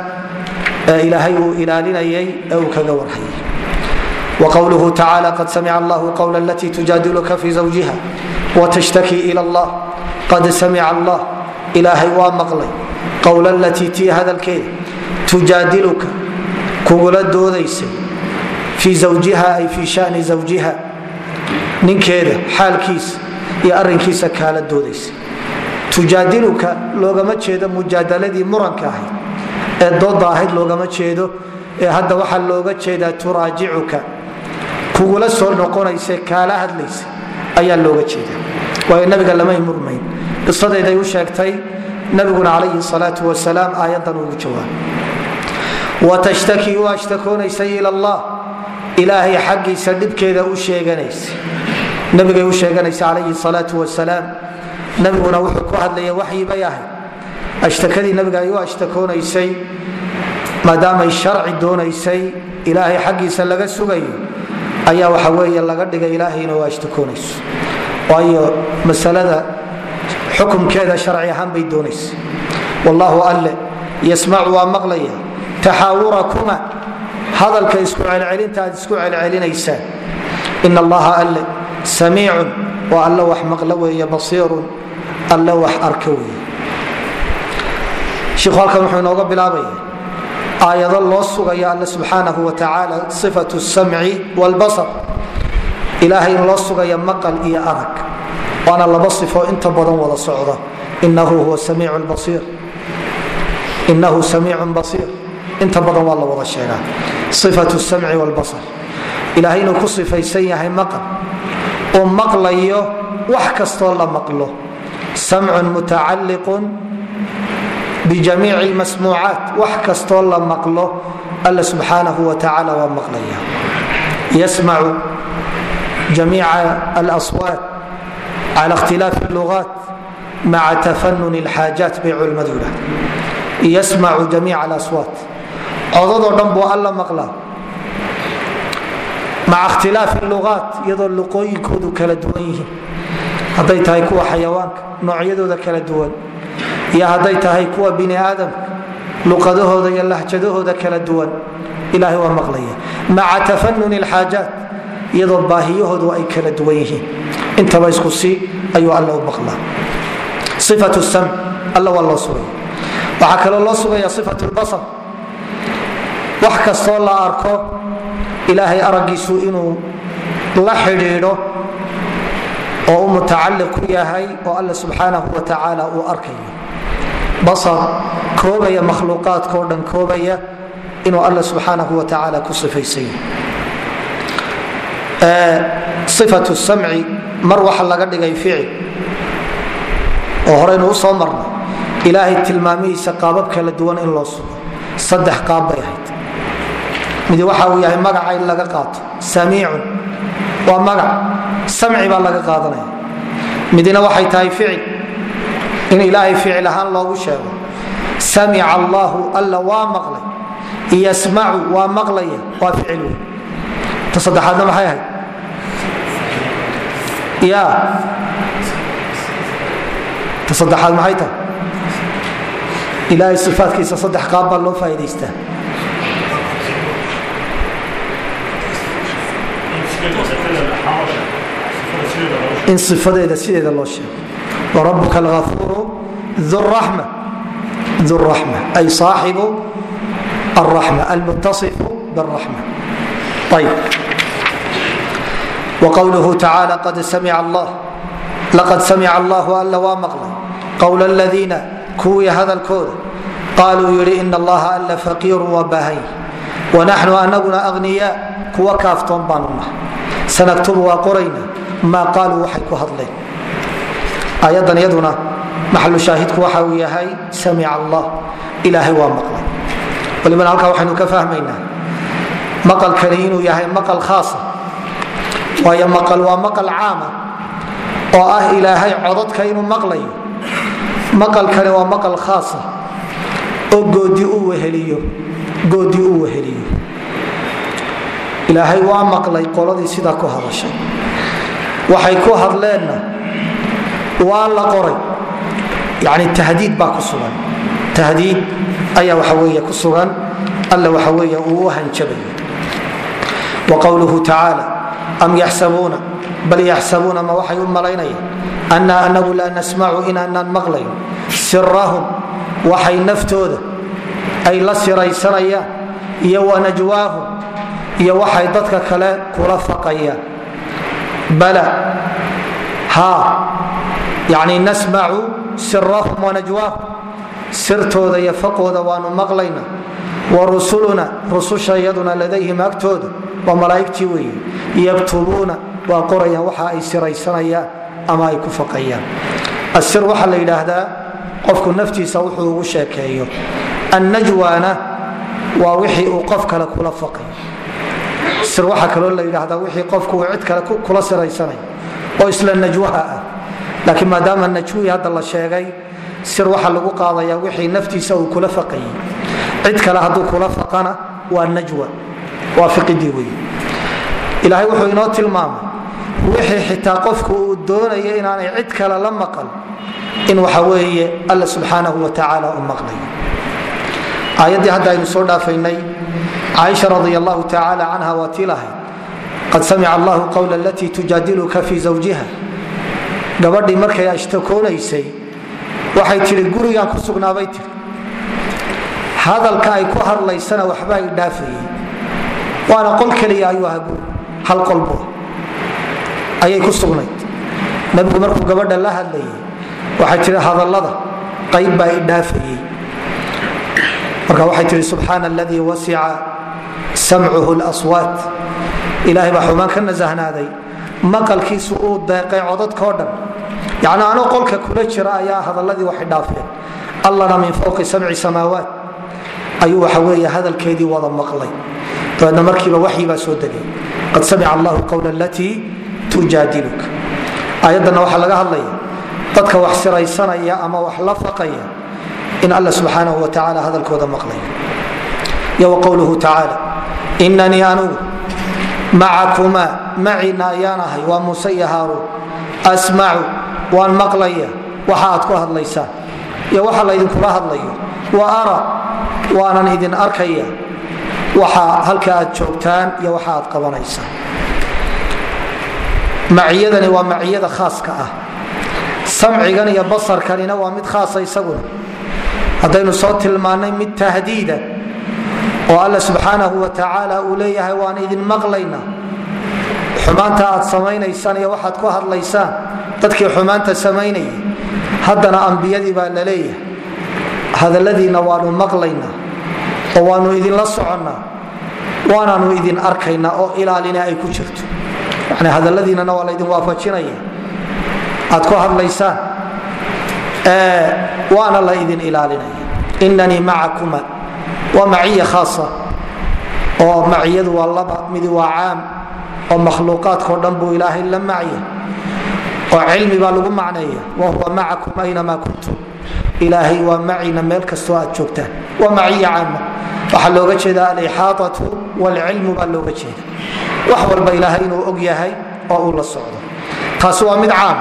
ilaahay uu ilaalinayay ee uu kaga warhayay wqwluhu tacala qad samica allahu qwla alati tujaadiluka fi zawjiha wtashtakii il allah qad samica allah ilaahay waa maqlay qowla latii tii hadalkeeda tujaadiluka kugula doodaysay fii zawjiha ay fii shani zawjiha ninkeeda xaalkiisa iyo arinkiisa kaala doodaysay tujaadiluka loogama jeedo mujaadaladii muranka ahayd ee dooda ahayd loogama jeedo ee hadda waxaa looga jeedaa turaajicuka kugula soo noqonaysa kaala hadlaysa ayaa looga jeeda waayo nabiga lamay murmayn. Qisadeeday u sheegtay nabiguna calayhi salaau wasalaam aayadan ugu jawaab. Watashtakii u ashtakoonaysay ila allah ilaahay xaggiisa dhibkeeda u sheeganaysa nabigay u sheeganaysa calayhi salaau wasalaam nabiguna wuxuu ku hadlaya waxyi bay ahayd. Ashtakadii nabiga ay u ashtakoonaysay maadaamay sharci doonaysay ilaahay xaggiisa laga sugayo ayaa waxa weeye laga dhigay ilaahayna waa ashtakoonayso waayo masalada xukumkeeda sharci ahaan bay doonaysa. Wallaahu alle yasmacu waa maqlaya taxaawurakuma hadalka isku celcelinta aad isku celcelinaysaan in allaha alle samiicun waa alle wax maqlo weeye basiirun alle wax arka weeye. Shiikhu halkan wuxuu inooga bilaabaya aayado loo sugaya alle subxaanahu watacaala sifatu samci wlbasar ilaahay in loo sugaya maqal iyo arag. Waana laba sifo inta badan wada socda. Inahu huwa samiicu basiir. Inahu samiicun basiir. Inta badan waa la wada sheegaa. Sifatu samci wlbasar ilaahay inuu ku sifaysan yahay maqal. Uu maqlayo wax kastoo la maqlo. Samcun mutacalliqun bijamiici lmasmuucaat wax kastoo la maqlo alla subxaanahu watacaala waa maqlaya yasmacu jamiica alaswaat cala ikhtilaafi lugaat maca tafanun lxaajaat bay culimmadu yidhahda yasmacu jamiica alaswaat codadoo dhan buu alla maqlaa. Maca ikhtilaafi lugaat iyadoo luqooyinkoodu kala duwan yihiin. Hadday tahay kuwa xayawaanka noocyadooda kala duwan iyo hadday tahay kuwa bini aadamka luqadahooda iyo lahjadahooda kala duwan ilahay waa maqlaya. Maca tafanun lxaajaat iyadoo baahiyahoodu ay kala duwan yihiin. Intaba isku si ayuu alla u maqlaa. Ifat sam alla waa loo sugaya waxaa kaloo loo sugaya ifat lbasar wax kastoo la arko ilaahay araggiisu inuu la xidhiidho oo u mutacalliq ku yahay oo alla subxaanahu watacaala uu arkayo basar koobaya makhluuqaadkao dhan koobaya inuu alla subxaanahu watacaala ku sifaysan yahay ifatu samci mar waxa laga dhigay ficil. Oo horeynu u soo ilaahay tilmaamihiisa qaabab kala duwan in loo sugo. Saddex qaab bay ahayd. Mid waxa uu yahay magaca in laga qaato samiicun waa magac samci baa laga qaadanaya. Midna waxay tahay ficil in ilaahay ficil ahaan loogu sheego. Samica allahu alla waa maqlay. Yasmacu waa maqlaya waa ficil wey ta saddexaadna maxay ahayd? Ya. Ta saddexaad maxay tahay? Ilaahay sifaadkiisa saddex qaab baa loo faa'idaystaa in ifadeeda sideeda loo sheego. Warabuka raxma ay saaxibu alraxma almuttasifu biraxma ayb wqwluhu tacaala qad samica allah alla waa maqlay qowla aladiina kuwii hadalkooda qaaluu yidhi ina allaha alla faqiirun waa baahan yahi wanaxnu anaguna aghniyaa kuwa kaaftoon baanu nahay sanaktubu waa qorayna maa qaaluu waxay ku hadleen ayadan iyaduna maxalu shaahidku waxa uu yahay samica allah ilaahay waa maqlay. Walibana halkaa waxaynu ka fahmaynaa maqalkani inuu yahay maqal khaasa waayo maqal waa maqal caama oo ah ilaahay codadka inuu maqlayo. Maqalkani waa maqal khaasa oo goodi u weheliyo goodi u weheliyo. Ilaahay waa maqlay qoladii sidaa ku hadashay. Waxay ku hadleenna waa la qoray yani tahdiid baa ku sugan. Tahdiid ayaa waxa wey ku sugan. Alla waxa wey uu u hanjabayo wa qowluhu tacaala am yaxsabuuna? Bal yaxsabuuna ma waxay u malaynayaan anna anagu laa nasmacu inaanaan maqlayn. Sirahum waxay naftooda ay la siraysanayaan iyo wanajwaahum iyo waxay dadka kale kula faqayaan. Bala ha yani nasmacu sirahum wanajwaahum sirtooda iyo faqooda waanu maqlayna. Wa rusuluna rususha iyaduna ladayhim agtooda waa malaa'igtii weeye. Yaktubuuna waa qorayaan waxa ay siraysanayaan ama ay ku faqayaan. Asir waxaa la yidhaahdaa qofku naftiisa wuxuu ugu sheekeeyo. Annajwana waa wixii uu qof kale kula faqayo sir waxaa kaloo la yidhaahdaa wixii qofku uu cid kale kula siraysanayo oo isla najwaha ah laakiin maadaama najwii hadda la sheegay sir waxaa lagu qaadaya wixii naftiisa uu kula faqayay cid kale hadduu kula faqana waa najwa waa fiqidii wey ilaahay wuxuu inoo tilmaamay wixii xitaa qofku uu doonaya inaanay cid kale la maqal in waxa weeye alla subxaanahu wa tacaala u maqlayo aayaddii hadda aynu soo dhaafaynay caaisha radi allahu tacaala canha waa tii lahayd qad samica allahu qowla alatii tujaadiluka fii zawjiha gabadhii markay ashtakoonaysay waxay tihi gurigaan ku sugnaabay tii hadalka ay ku hadlaysana waxba ay dhaafayey waana qol keliya ayuu ahaa guri hal qolbu ayay ku sugnayd. Nabigu markuu gabadha la hadlayay waxay tihi hadallada qayb baa i dhaafayey. Marka waxay tihi subxaana aladii wasica samcuhu laswaat ilaahay baa xumaan ka nasahnaaday maqalkiisu uu deeqay codadkao dhan. Yacni anoo qolka kula jira ayaa hadalladii waxay dhaafeen. Allana min fowqi sabci samaawaat. Ayuu waxa weeye hadalkeedii wada maqlay. Dabeedna markiiba waxyibaa soo degay. Qad samica allahu qowla alatii tujaadiluk. Aayaddanna waxaa laga hadlaya dadka wax siraysanaya ama wax la faqaya in alla subxaanahu wa tacaala hadalkooda maqlayo iyo wa qowluhu tacaala inanii anugu macakumaa macina ayaan ahay waa muuse iyo haaruun asmacu waan maqlaya waxa aad ku hadlaysaan iyo waxa laydinkula hadlayo. Wa ara waanan idin arkaya waxa halka aad joogtaan iyo waxa aad qabanaysaan maciyadani waa maciyada khaaska ah. Samcigan iyo basarkanina waa mid khaasa isaguna haddaynu soo tilmaannay mid tahdiida oo alla subxaanahu wa tacaala uu leeyahay waan idin maqlayna xumaanta aad samaynaysaan iyo waxaad ku hadlaysaan dadkii xumaanta samaynayay haddana ambiyadii baa la leeyahay. Hadalladiinna waanu maqlaynaa oo waanu idinla soconnaa waanaanu idin arkaynaa oo ilaalina ay ku jirto. Yani hadalladiinnana waa laydin waafajinaya. Aad ku hadlaysaan waana la idin ilaalinaya. Inanii macakuma waa maciya khaasa oo maciyadu waa laba midi waa caam oo makhluuqaadkao dhan buu ilaahay la macya oo cilmi baa lagu macneeya wahuwa macakum aynamaa kuntum. Ilaahay waa macina meel kastoo aad joogtaan. Waa maciya caama. Waxaa looga jeeda alixaadatu wlcilmu baa looga jeeda wax walba ilaahay inuu og yahay oo uu la socdo. Taasi waa mid caam.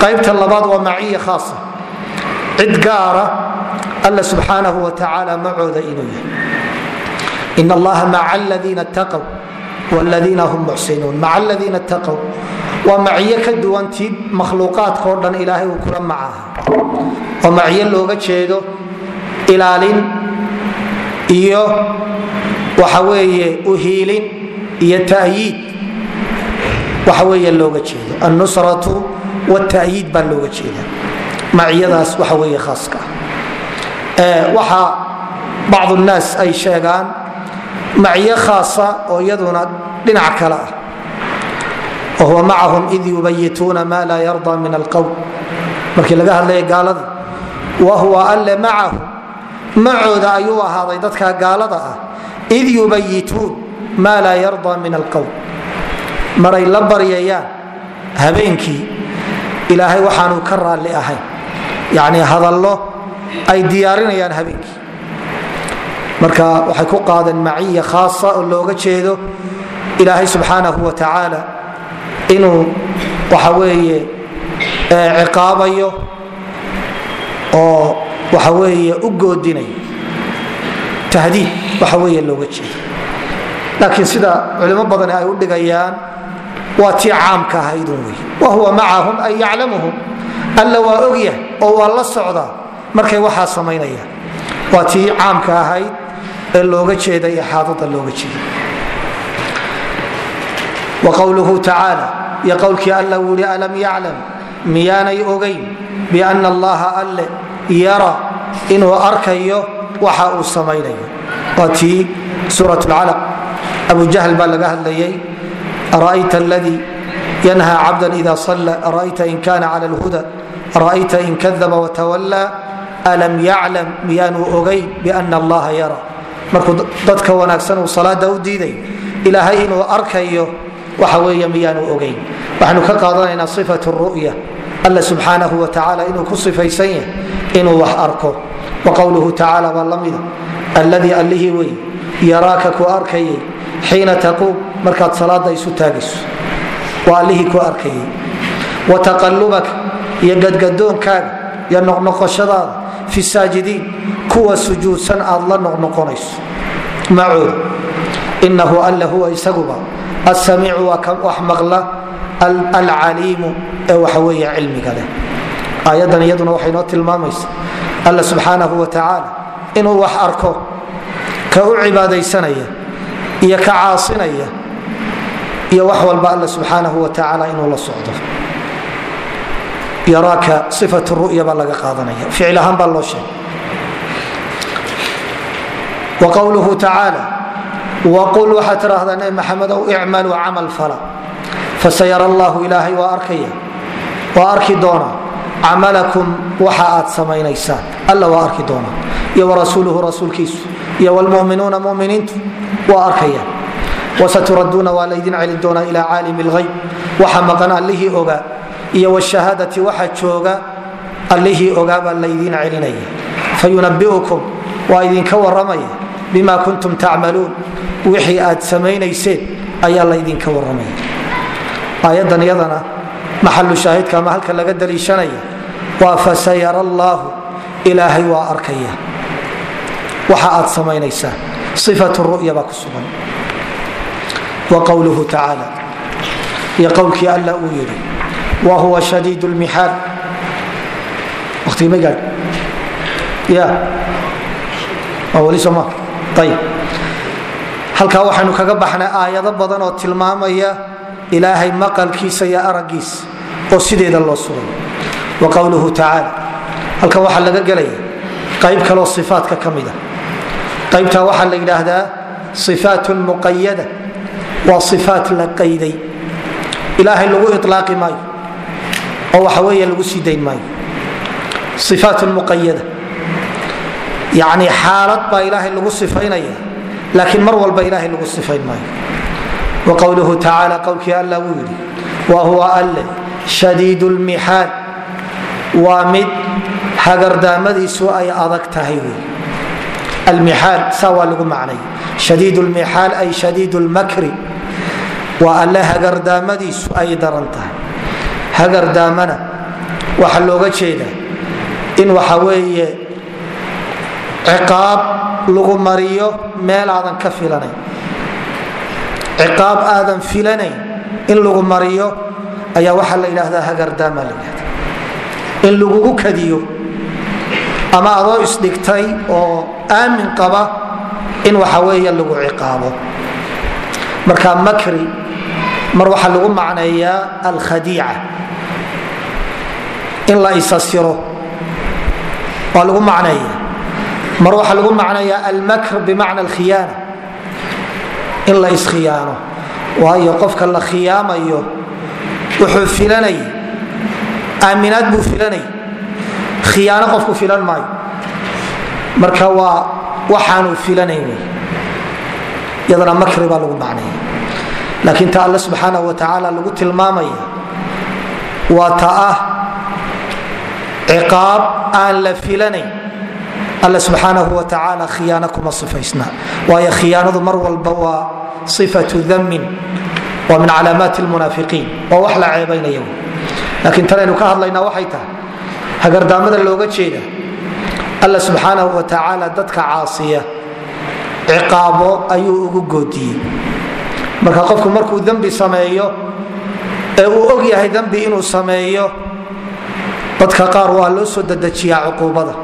Qaybta labaad waa maciya khaasa. Cid gaara alla subxaanahu wa tacaala macooda inuu yahay. In allaha maca ladiina taqw wladiina hum muxsinuun maca ladiina taqw waa maciyo ka duwan tii makhluuqaadkao dhan ilaahay uu kula macaha oo maciyo looga jeedo ilaalin iyo waxa weeye uhiilin iyo ta'yiid waxa weeye looga jeedo annusratu wta'yiid baa looga jeeda maciyadaas waxa weeye khaaska waxa bacdu nnaas ay sheegaan maciyo khaasa oo iyaduna dhinac kale ah. Wahuwa macahum id yubayituuna ma laa yarda min alqowl markii laga hadlaya gaalada wahuwa alle macahum macooda ayuu ahaaday dadka gaalada ah id yubayituun maa laa yarda min alqowl maray la baryayaan habeenkii ilaahay waxaanu ka raalli ahayn yani hadallo ay diyaarinayaan habeenkii marka waxay ku qaadeen maciya khaasa oo looga jeedo ilaahay subxaanahu wa tacaala inuu waxa weeye ciqaabayo oo waxa weeye u goodinayo tahdiid waxa weeye looga jeedo. Laakiin sida culimo badani ay u dhigayaan waa tii caamka ahaydun wey wahuwa macahum ay yaclamuhum. Alla waa ogyahay oo waa la socdaa markay waxaa samaynayaan waa tii caamka ahayd ee looga jeeda ixaadada looga jeeda wa qowluhu tacaala iyo qowlkii alla wuu hi alam yaclam miyaanay ogayn biana allaha alle yara inuu arkayo waxa uu samaynayo. Waa tii suura abu jahl baa laga hadlayay ara'ayta aladii yanha cabda ida salla ara'ayta in kana cala lhuda ara'ayta in kadaba watawalla alam yaclam miyaanuu ogayn biana allaha yara? markuu dadka wanaagsan uu salaada u diiday ilaahay inuu arkayo waxa wey miyaanu ogayn waxaanu ka qaadanaynaa ifat ru'ya. Alla subxaanahu watacaala inuu ku sifaysan yahay inuu wax arko. Wa qowluhu tacaala baa la mida. Alladii allihii wey yaraaka ku arkayay xiina taquum markaad salaada isu taagayso waa allihii ku arkayay wa taqalubaka iyo gadgadoonkaaga iyo noqnoqoshadaada fi saajidiin kuwa sujuudsan aad la noqnoqonayso macooda inahu alla huwa isaguba. Asamiicu waa wax maqla. Alcaliimu ee waxa weeye cilmiga leh. Aayaddan iyaduna waxay noo tilmaamaysa alla subxaanahu wa tacaala inuu wax arko ka u cibaadaysanaya iyo ka caasinaya iyo wax walba alla subxaanahu wa tacaala inuu la socdo. Yaraaka ifat ru'ya baa laga qaadanaya. Ficil ahaan baa loo sheegay wa qowluhu tacaala waqul waxaad tidhaahdaa nebi maxamedow icmaluu camal fala. Fasayara allahu ilaahay waa arkaya waa arki doona camalakum waxa aad samaynaysaan. Alla waa arki doona iyo warasuuluhu rasuulkiisu iyo wlmuminuuna muminiintu waa arkayaan wasaturaduuna waa laydin celin doonaa ilaa caalimi lhayb waxa maqan allihii ogaa iyo wshahaadati waxa jooga allihii ogaa baa laydin celinaya. Fayunabiukum waa idinka waramaya bima kuntum tacmaluun wixii aad samaynayseen ayaa laydinka waramaya aayadan iyadana maxalu shaahidka ama halka laga daliishanaya. Waa fasayara allaahu ilaahay waa arkaya. Waxa aad samaynaysaan. Ifat ru'ya baa ku sugan. Wa qowluhu tacaala iyo qowlkii alla uu yidhi wa huwa shadiid lmixaal waqtigima gaadh. Ya. Waa weli sooma ayib halkaa waxaynu kaga baxnay aayado badan oo tilmaamaya ilaahay maqalkiisa iyo araggiisa oo sideeda loo sugay wa qowluhu tacaala halkan waxaa laga gelaya qayb kaloo ifaatka ka mida qaybtaa waxaa la yidhaahdaa ifaatun muqayada waa ifaat la qayday. Ilaahay lagu ilaaqi maayo oo waxa weeye lagu sii dayn maayo. Ifaatun muqayada yani xaalad baa ilaahay lagu sifaynaya laakiin mar walba ilaahay lagu sifayn maayo. Wa qowluhu tacaala qowlkii alla wuu yidhi wa huwa alle shadiid lmixaal waa mid hagardaamadiisu ay adag tahay wey almixaal saa waa lagu macnay. Shadiid lmixaal ay shadiid lmakri waa alle hagardaamadiisu ay daran tahay. Hagardaamana waxaa looga jeeda in waxa weeye ciqaab lagu mariyo meel aadan ka filanayn ciqaab aadan filanayn in lagu mariyo ayaa waxaa la yidhaahdaa hagardaama la yidhahda in lagugu kadiyo ama adoo isdhigtay oo aamin qaba in waxa weeye lagu ciqaabo. Marka makri mar waxaa lagu macneeyaa alkhadiica. In la isasiro. Waa lagu macneeya mar waxaa lagu macneeyaa almakr bimacna alkhiyaana. In la iskhiyaano. Waayo qofka la khiyaamayo wuxuu filanay. Aaminaad buu filanay. Khiyaano qofku filan maayo. Marka waa waxaanu filanayn wey. Yadana makri baa lagu macneeya laakiin ta alle subxaana wa lagu tilmaamaya waa ta ah ciqaab aan la filanayn alle subxaanahu wa tacaala khiyaano kuma sifaysna waayo khiyaanadu mar walba waa sifatu damin waa min calaamaati lmunaafiqiin waa wax la ceebaynaya laakiin tanaynu ka hadlaynaa waxay tahay hagardaamada looga jeeda alla subxaanahu wa tacaala dadka caasiya ciqaabo ayuu ugu goodiyey. Marka qofku markuu dembi sameeyo ee uu og yahay dembi inuu sameeyo dadka qaar waa loo soo dedejiyaa cuquubada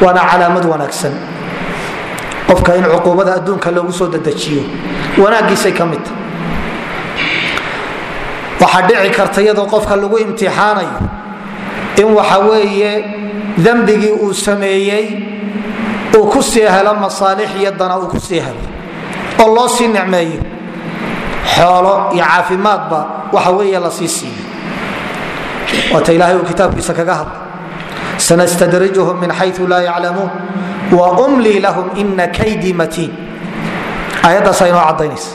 waana calaamad wanaagsan. Qofka in cuquubada adduunka loogu soo dedejiyo wanaagiisay ka mid. Waxaa dhici karta iyadoo qofka lagu imtixaanayo in waxa weeye dembigii uu sameeyey uu ku sii helo masaalix iyo uu ku sii helo. Oo loo sii nicmeeyo. Xoolo iyo caafimaadba waxa weeye la sii siiyo. Waata ilaahay uu kitaabkiisa kaga hadla sanastadrijuhum min xayu laa yaclamuun waumlii lahum ina kaydii matiin aayaddaasa inoo cadaynaysa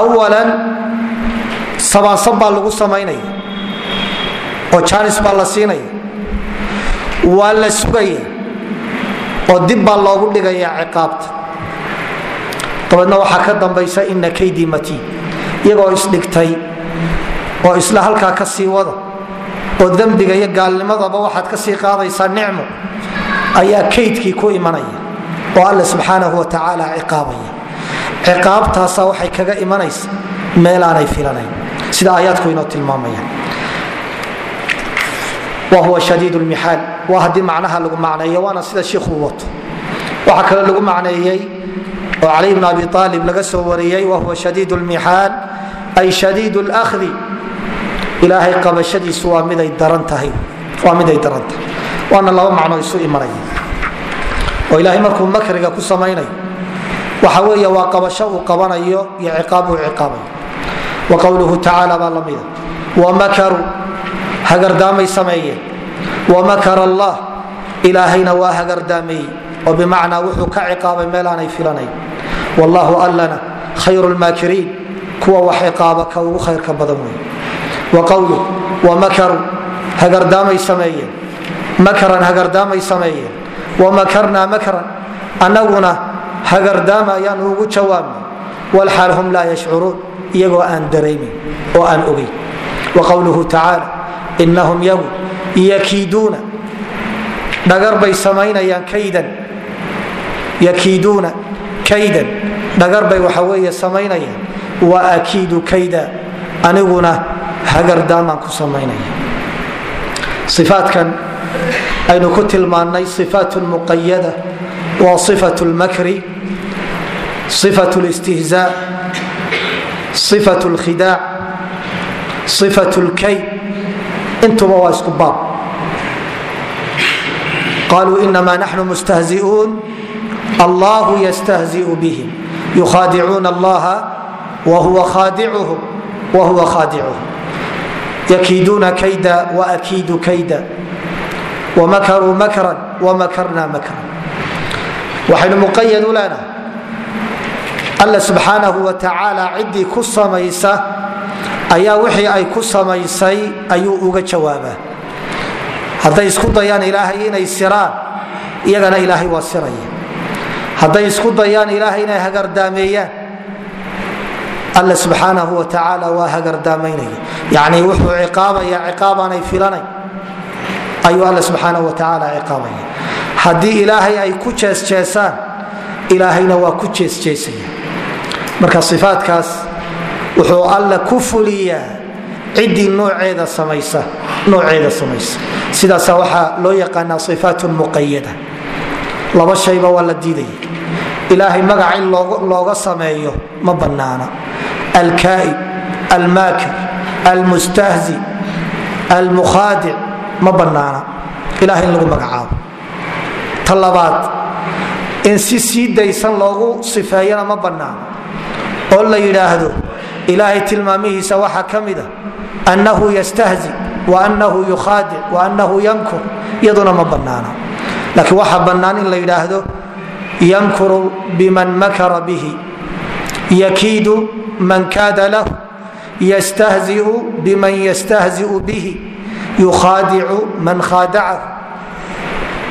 awalan sabaansab baa lagu samaynaya oo jaanis baa la siinaya waa la sugaya oo dib baa loogu dhigaya ciqaabta dabeedna waxaa ka dambaysa ina iyagoo isdhigtay oo isla halkaa ka sii wada oo dembiga iyo gaalnimadaba waxaad ka sii qaadaysaa nicmo ayaa kaydkii ku imanaya oo alle subxaanahu wa tacaala ciqaabaya. Ciqaabtaasa waxay kaga imanaysa meelaanay filanayn. Sida aayaadku inoo tilmaamayaan. Wahuwa shadiid lmixaal waa haddii macnaha lagu macneeyo waana sida shiikhuu wato. Waxaa kaloo lagu macneeyey oo cali bn abi aalib laga soo wariyey wahuwa shadiid lmixaan ay shadiid lkhdi ilaahay qabashadiisu waa miday daran tahay. Waana laba macno isu imanaya oo ilaahay markuu makriga ku samaynayo waxa weey waa qabasho uu qabanayo iyo ciqaab uu ciqaabayo wa qowluhu tacaala baa la mida. Wamakaruu hagardaamay sameeyeen. Wamakara allah ilaahayna waa hagardaameeyey oo bimacnaa wuxuu ka ciqaabay meel filanayn wallahu allana khayru lmaakiriin kuwa wax ciqaaba ka ugu khayrka badan wey wa qowluh wamakaruu hagardaamay sameeyeen. Makran hagardaamay sameeyeen. Wamakarnaa makran annaguna hagardaama ayaanu ugu jawaabnay walxaal hum laa yashcuruun iyagoo aan dareemin oo aan ogeyn. Wa qowluhu tacaala inahum yagu yakiiduuna dhagar bay samaynayaan kaydan. Yakiiduuna kaydan dhagar bay waxa weeye samaynayaan. Wa akiidu kayda aniguna hagardaamaan ku samaynaya ifaatkan aynu ku tilmaannay ifaat muqayada waa ifat lmakri ifat listihzaa ifat lkhidaac ifat lkayd intuba waa isku baab. Qaluu inama naxnu mustahziuun allahu yastahziu bihim yukhadicuuna allaha wahuwa khadicuhum wahuwa khadicuhum yakiiduuna kayda waakiidu kayda wmakaruu makran wmakarna makran waxaynu muqayad u leenahay alla subxaanahu wa tacaala ciddii ku samaysa ayaa wixii ay ku samaysay ayuu uga jawaabaa hadday isku dayaan ilaahay inay siraan iyagana ilaahay waa siraya hadday isku dayaan ilaahay inay alla subxaanahu wa tacaala waa hagardaamaynaya yacni wuxuu ciqaabaya ciqaabaanay filanay. Ayuu alla subxaana wa tacaala ciqaabaya. Haddii ilaahay ay ku jeesjeesaan ilaahayna waa ku jeesjeesaya. Marka ifaatkaas wuxuu alla ku fuliyaa ciddii nooceeda samaysa sidaasa waxaa loo yaqaanaa ifaat muqayada laba shayba waa la diidaya. Ilaahay magac in looga sameeyo ma bannaana alkaa'ib almaakir almustahzi almukhaadic ma banaana ilaha in lagu magacaabo ta labaad in si sii daysan loogu sifeeyana ma banaano oo la yidhaahdo ilaahay tilmaamihiisa waxaa ka mida annahu yastahzi wa annahu yukhaadic wa annahu yamkur iyaduna ma banaana laakiin waxaa bannaan in la yidhaahdo yakiidu man kaada lahu yastahziu biman yastahziu bihi yuhaadicu man khaadacahu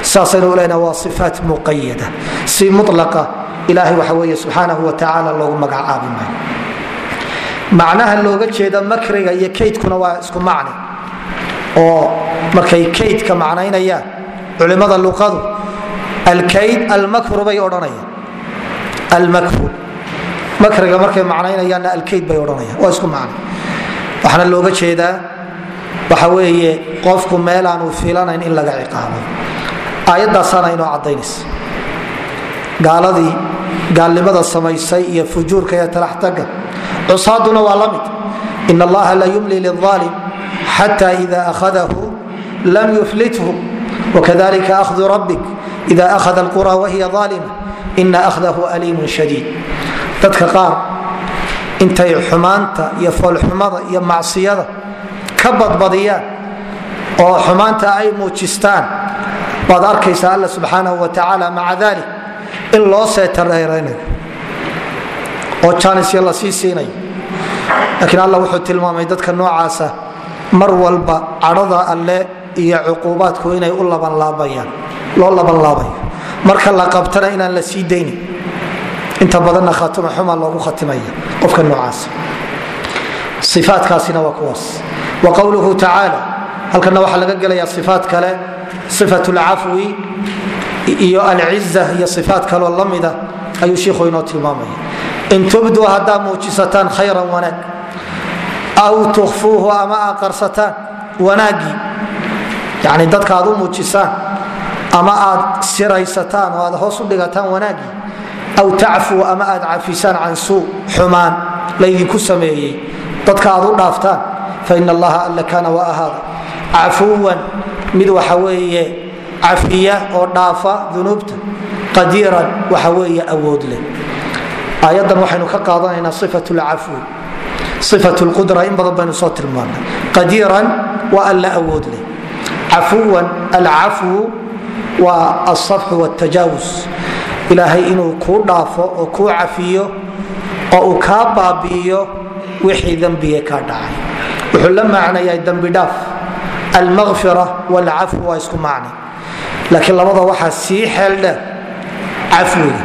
saasaynu lena waa ifaat muqayada si mulaa ilahay waxa wey subxaanahu wa tacaala loogu magacaabi maayo macnaha looga jeeda makriga iyo kaydkuna waa isku macni oo markay kaydka macnaynayaan culimada luqadu alkayd almakru bay odhanayaan almakru makriga markay macnaynayaanna alkayd bay odhanayaan. Waa isku macni waxaana looga jeedaa waxa weeye qofku meelaanu filanayn in laga ciqaabo. Aayadaasaana inoo cadaynaysa gaaladii gaalnimada samaysay iyo fujuurka iyo talaxtaga cusaaduna waa la mid. In allaha la yumli liaalim xata ida ahadahu lam yuflithu. Wakadalika ahdu rabbik. Ida ahada alqura wahiya aalima ina ahdahu aliimun shadiid dadka qaar intay xumaanta iyo foolxumada iyo macsiyada ka badbadiyaan oo xumaanta ay muujistaan waad arkaysaa alla subxaanahu wa tacaala maca dalik in loo seetareeraynayo oo jaanisyo la sii siinayo laakiin alla wuxuu tilmaamay dadka noocaasa mar walba cadhada alle iyo cuquubaadku inay u labanlaabayaan loo labanlaabayo marka la qabtana inaan la sii daynin inta badanna khaatuma xuma loogu khatimaya qofka noocaas. Ifaatkaasina waa kuwaas. Wa qowluhu tacaala halkana waxaa laga gelaya ifaat kale ifat lcafwi iyo alciza iyo ifaat kaloo lamida ayuu shiikhu inoo tilmaamaya. In tubduu haddaa muujisataan khayran wanaag aw tukfuuhu ama aa qarsataan wanaaggii yani dadka aad u muujisaan ama aad siraysataan oo aad hoos u dhigataan wanaagii aw tacfuu ama aad cafisaan can suu xumaan laydinku sameeyey dadka aad u dhaaftaan fain allaha alla kaana wa ahaada cafuwan mid waxa weeye cafiya oo dhaafa dunuubta qadiiran waxa weeye awood leh aayaddan waxaynu ka qaadanaynaa ifat lcafwi ifat lqudra in badan baynu soo tilmaanay qadiiran waa alla awood leh cafuwan alcafwu waa alsafxu wtajaawus ilaahay inuu kuu dhaafo oo kuu cafiyo oo uu kaa baabi'iyo wixii dembiga kaa dhacay. Wuxuu la macnayaa dembi dhaaf. Almaqfira walcafw waa isku macne laakiin labada waxaa sii xeeldheer cafwiga.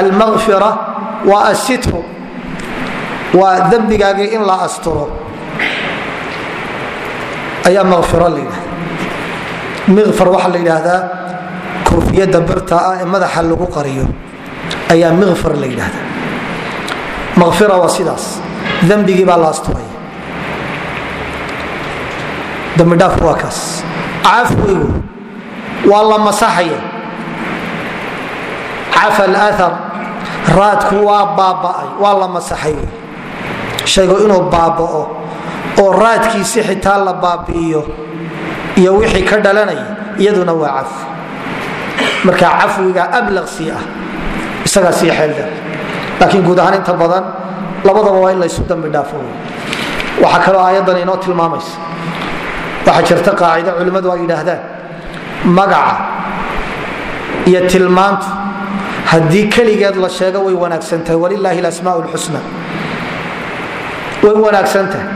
Almaqfira waa asitru waa dembigaagii in la asturo. Ayaa maqfiro la yidhahda miqfar waxaa la yidhaahdaa koofiyadda birta ah ee madaxa lagu qariyo ayaa miqfar la yidhahda. Maqfira waa sidaas. Dembigii baa la asturaya dembidhaafku waa kaas. Cafwigu waa la masaxaya. Cafa alathar raadku waa baaba'ay waa la masaxay. Shaygu inuu baaba'o oo raadkiisi xitaa la baabi'iyo iyo wixii ka dhalanaya iyaduna waa cafwi marka cafwiga ablaq sii ah isagaa sii xeeldheer laakiin guud ahaan inta badan labadaba waa in laysu dambi dhaafo. Waxaa kaloo aayaddan inoo tilmaamaysa waxaa jirta qaacido culimmadu ay yidhaahdaan magaca iyo tilmaantu haddii keligeed la sheego way wanaagsan tahay. Walilaahi lasmaa lxusna way wanaagsan tahay.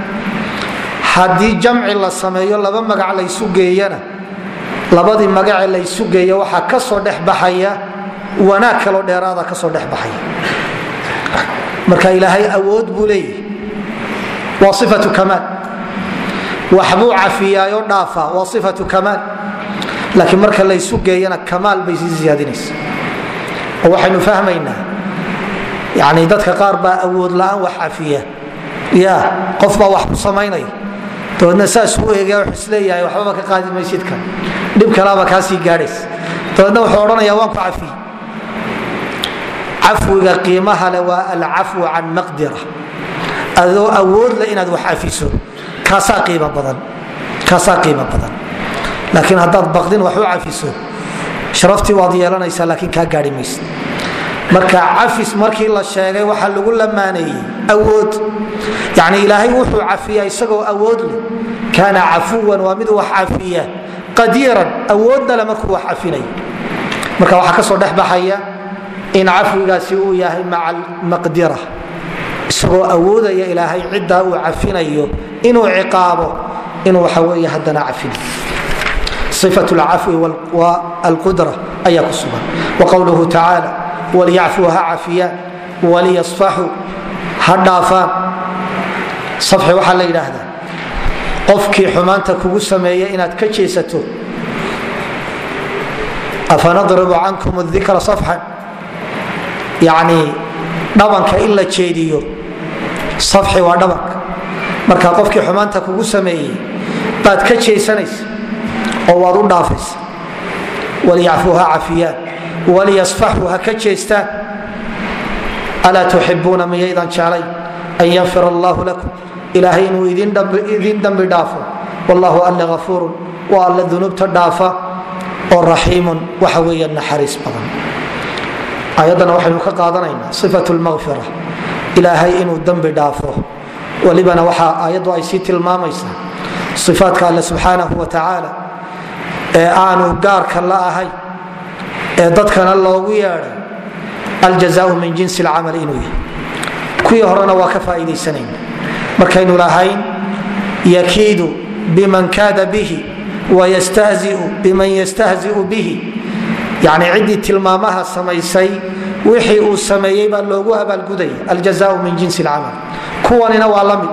Haddii jamci la sameeyo laba magac laysu geeyana labadii magace laysu geeya waxaa ka soo dhex baxaya wanaag kaloo dheeraada ka soo dhex baxaya. Marka ilaahay awood buu leeyahy waa ifatu kamaal waxbuu cafiyaayo dhaafaa waa ifatu kamaal laakiin marka laysu geeyana kamaal bay sii siyaadinaysa. Oo waxaynu fahmaynaa yani dadka qaar baa awood la'aan wax cafiya. Ya qof baa wax ku samaynaya dabeedna saas u eega wuxuu is leeyahay waxbaba ka qaadi maysidka dhib kalaaba kaasii gaadhaysa. Dabeedna wuxuu odhanaya waan ku cafiye cafwiga qiimaha le waa alcafwu can maqdira. Adoo awood le inaad wax cafiso. Kaasaa qiimo badan. Laakiin haddaad baqdin wax u cafiso sharaftii waad yeelanaysaa laakiin kaa gaari maysa marka cafis markii la sheegay waxaa lagu lamaaneeyey awood. Yani ilaahay wuxuu cafiya isagoo awood leh. Kaana cafuwan waa mid wax cafiya. Qadiiran awoodna le markuu wax cafinay. Marka waxaa ka soo dhex baxaya in cafwigaasi uu yahay maca almaqdira isagoo awoodaya ilaahay ciddaa uu cafinayo inuu ciqaabo inuu waxa weeye haddana cafin. Ifat lcafwi alqudra ayaa ku sugan. Waqowluhu walyacfuu ha cafiyaan waliyasfaxuu ha dhaafaan safxi waxaa la yidhaahdaa qofkii xumaanta kugu sameeya inaad ka jeesato afanadribu cankum اdikra safxan yani dhabanka in la jeediyo safxi waa dhabanka marka qofkii xumaanta kugu sameeyey baad ka jeesanaysa oo waad u dhaafaysa waliyacfuu ha cafiyaan waliyasfaxuu ha ka jeestaan alaa tuxibuuna miyaydan jeclay an yakfir allahu lakum ilaahay inuu idin dambi dhaafo wallahu alle afuurun waa alle dunuubta dhaafa oo raxiimun waxa weeya naxariis badan ayaddana waxaynu ka qaadanaynaa sifat lmaqfira ilaahay inuu dambi dhaafo welibana waxaa ayaddu ay sii tilmaamaysaa ifaadka alle subxaanahu ee dadkana loogu yeedhay aljazaau min jinsi lcamal inuu yahay. Kuwii horena waa ka faaiidaysanayna markaynu lahayn yakiidu biman kaada bihi wayastahziu biman yastahziu bihi. Yani ciddii tilmaamaha samaysay wixii uu sameeyey baa loogu abaalgudaya aljazaau min jinsi lcamal kuwanina waa la mid.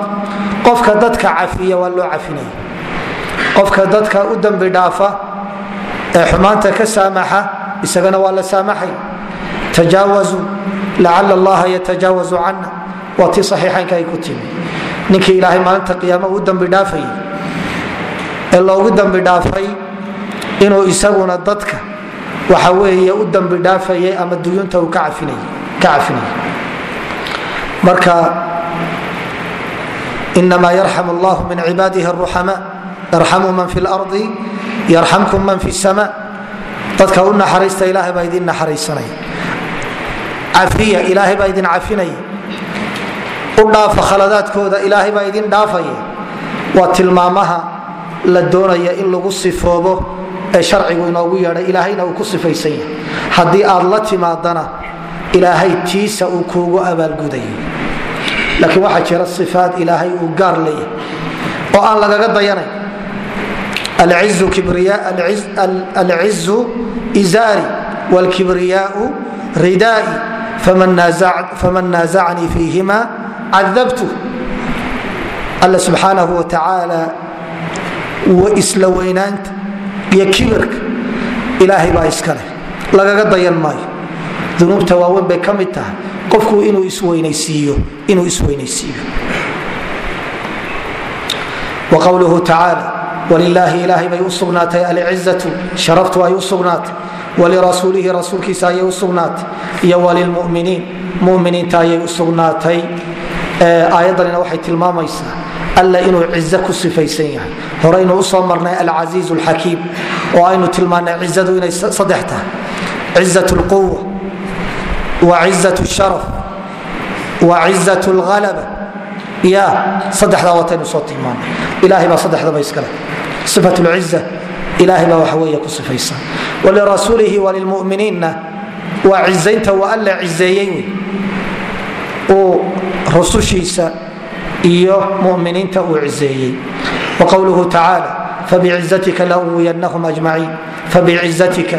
Qofka dadka cafiya waa loo cafinaya qofka dadka u dambi dhaafa ee xumaanta ka saamaxa isagana waa la saamaxay. Tajaawazuu lacala allaha yatajaawazu cana waa tii saxiixaynka ay ku timi. Ninkii ilaahay maalinta qiyaama uu dambi dhaafayay ee loogu dambi dhaafay inuu isaguna dadka waxa weeye u dambi dhaafayay ama duyunta uu ka cafinayay marka inama yarxam allah min cibaadihi aruxama yarxamu man fi lardi yarxamkum man fi sama dadka u naxariista ilaahay baa idin naxariisanaya cafiya ilaahay baa idin cafinaya u dhaafa khaladaadkooda ilaahay baa idin dhaafaya waa tilmaamaha la doonaya in lagu sifoobo ee sharcigu inoogu yeedhay ilaahayna uu ku sifaysan yahay haddii aad la timaadana ilaahay tiisa uu kuugu abaalgudayo laakiin waxaa jira ifaad ilaahay uu gaar leeyahay oo aan lagaga dayanay alcizu izaari wlkibriyaau ridaai faman naazacanii fiihima cadabtu alla subxaanahu watacaala isla weynaanta iyo kibirka ilaahay baa iska leh lagaga dayan maayo dunuubta waaweyn bay ka mid tahay qofku inuu isweynaysiiyo inuu isweynaysiiyo wa qowluhu tacaala walilaahi ilaahay bay u sugnaatay alcizatu sharaftu ay u sugnaatay walirasuulihi rasuulkiisa ayay u sugnaatay iyo walilmuminiin muminiinta ayay u sugnaatay aayaddanina waxay tilmaamaysaa alla inuu cizo ku sifaysan yahay horeynu u soo marnay alcasiiz alxakiim oo aynu tilmaanay cizadu inay saddex tahay cizat lquwa wa cizat sharaf wa cizat lhalaba ya saddexdaa wataynu soo tilmaanay ilahay baa saddexdaba iskale ifat lciza ilahay baa waxa weeye ku sifaysan walirasuulihi walilmuminiinna waa cizaynta waa alla cizeeyey wey uu rusushiisa iyo muminiinta uu cizeeyey waqowluhu tacaala fabicizatika lauwiyanahum ajmaciin fabicizatika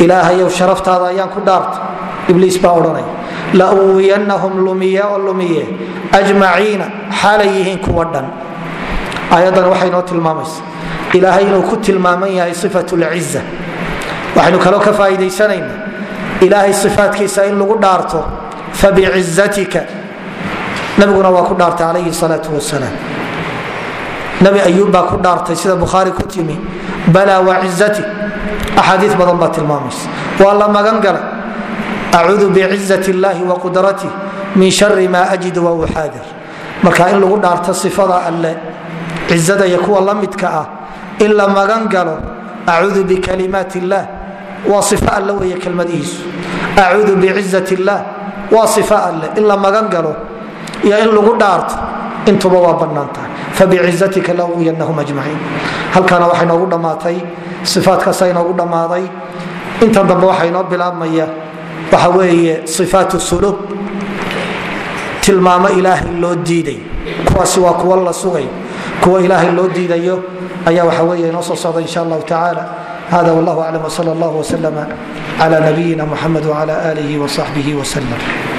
ilaahayow sharaftaada ayaan ku dhaartay ibliis baa odhanaya lauwiyanahum lumiye oo lumiye ajmaciina xaalay yihiin kuwa dhan. Ayadan waxay noo tilmaamaysa. Ilaahay inuu ku tilmaaman yahay sifat lciza waxaynu kaloo ka faaiidaysanayna ilaahay sifaatkiisa in lagu dhaarto fabicizatika nabiguna waa ku dhaartay calayhi salaau wasalaam nabi ayuub baa ku dhaartay sida bukhaari ku timi bala wacizati axaadii badan baa tilmaamaysa. Waa la magan galay acuudu bicizat illahi wa qudratih min shari ma ajid wa uxaadir marka in lagu dhaarto sifada alle cizada iyo kuwa la midka ah in la magan galo acuudu bikalimaat illah waa ifo alle weeye kelmadihiisu. Acuudu bicizat illah waa ifo alle. In la magan galo iyo in lagu dhaarto intuba waa bannaan tahay. Fabicizatika lauwiyanahum ajmaciin. Halkaana waxay noogu dhammaatay ifaatkaasa inoogu dhammaaday. Intan dambe waxaa inoo bilaabmaya waxa weeye ifaat sulub tilmaamo ilaahay loo diiday. Kuwaasi waa kuwa la sugay kuwa ilaahay loo diidayo ayaa waxa weeye inoo soo socda insha allahu tacaala. Hada wallah aclam wsal allah wslama cla nabiyina muxamed wcla alihi wsaxbihi wslm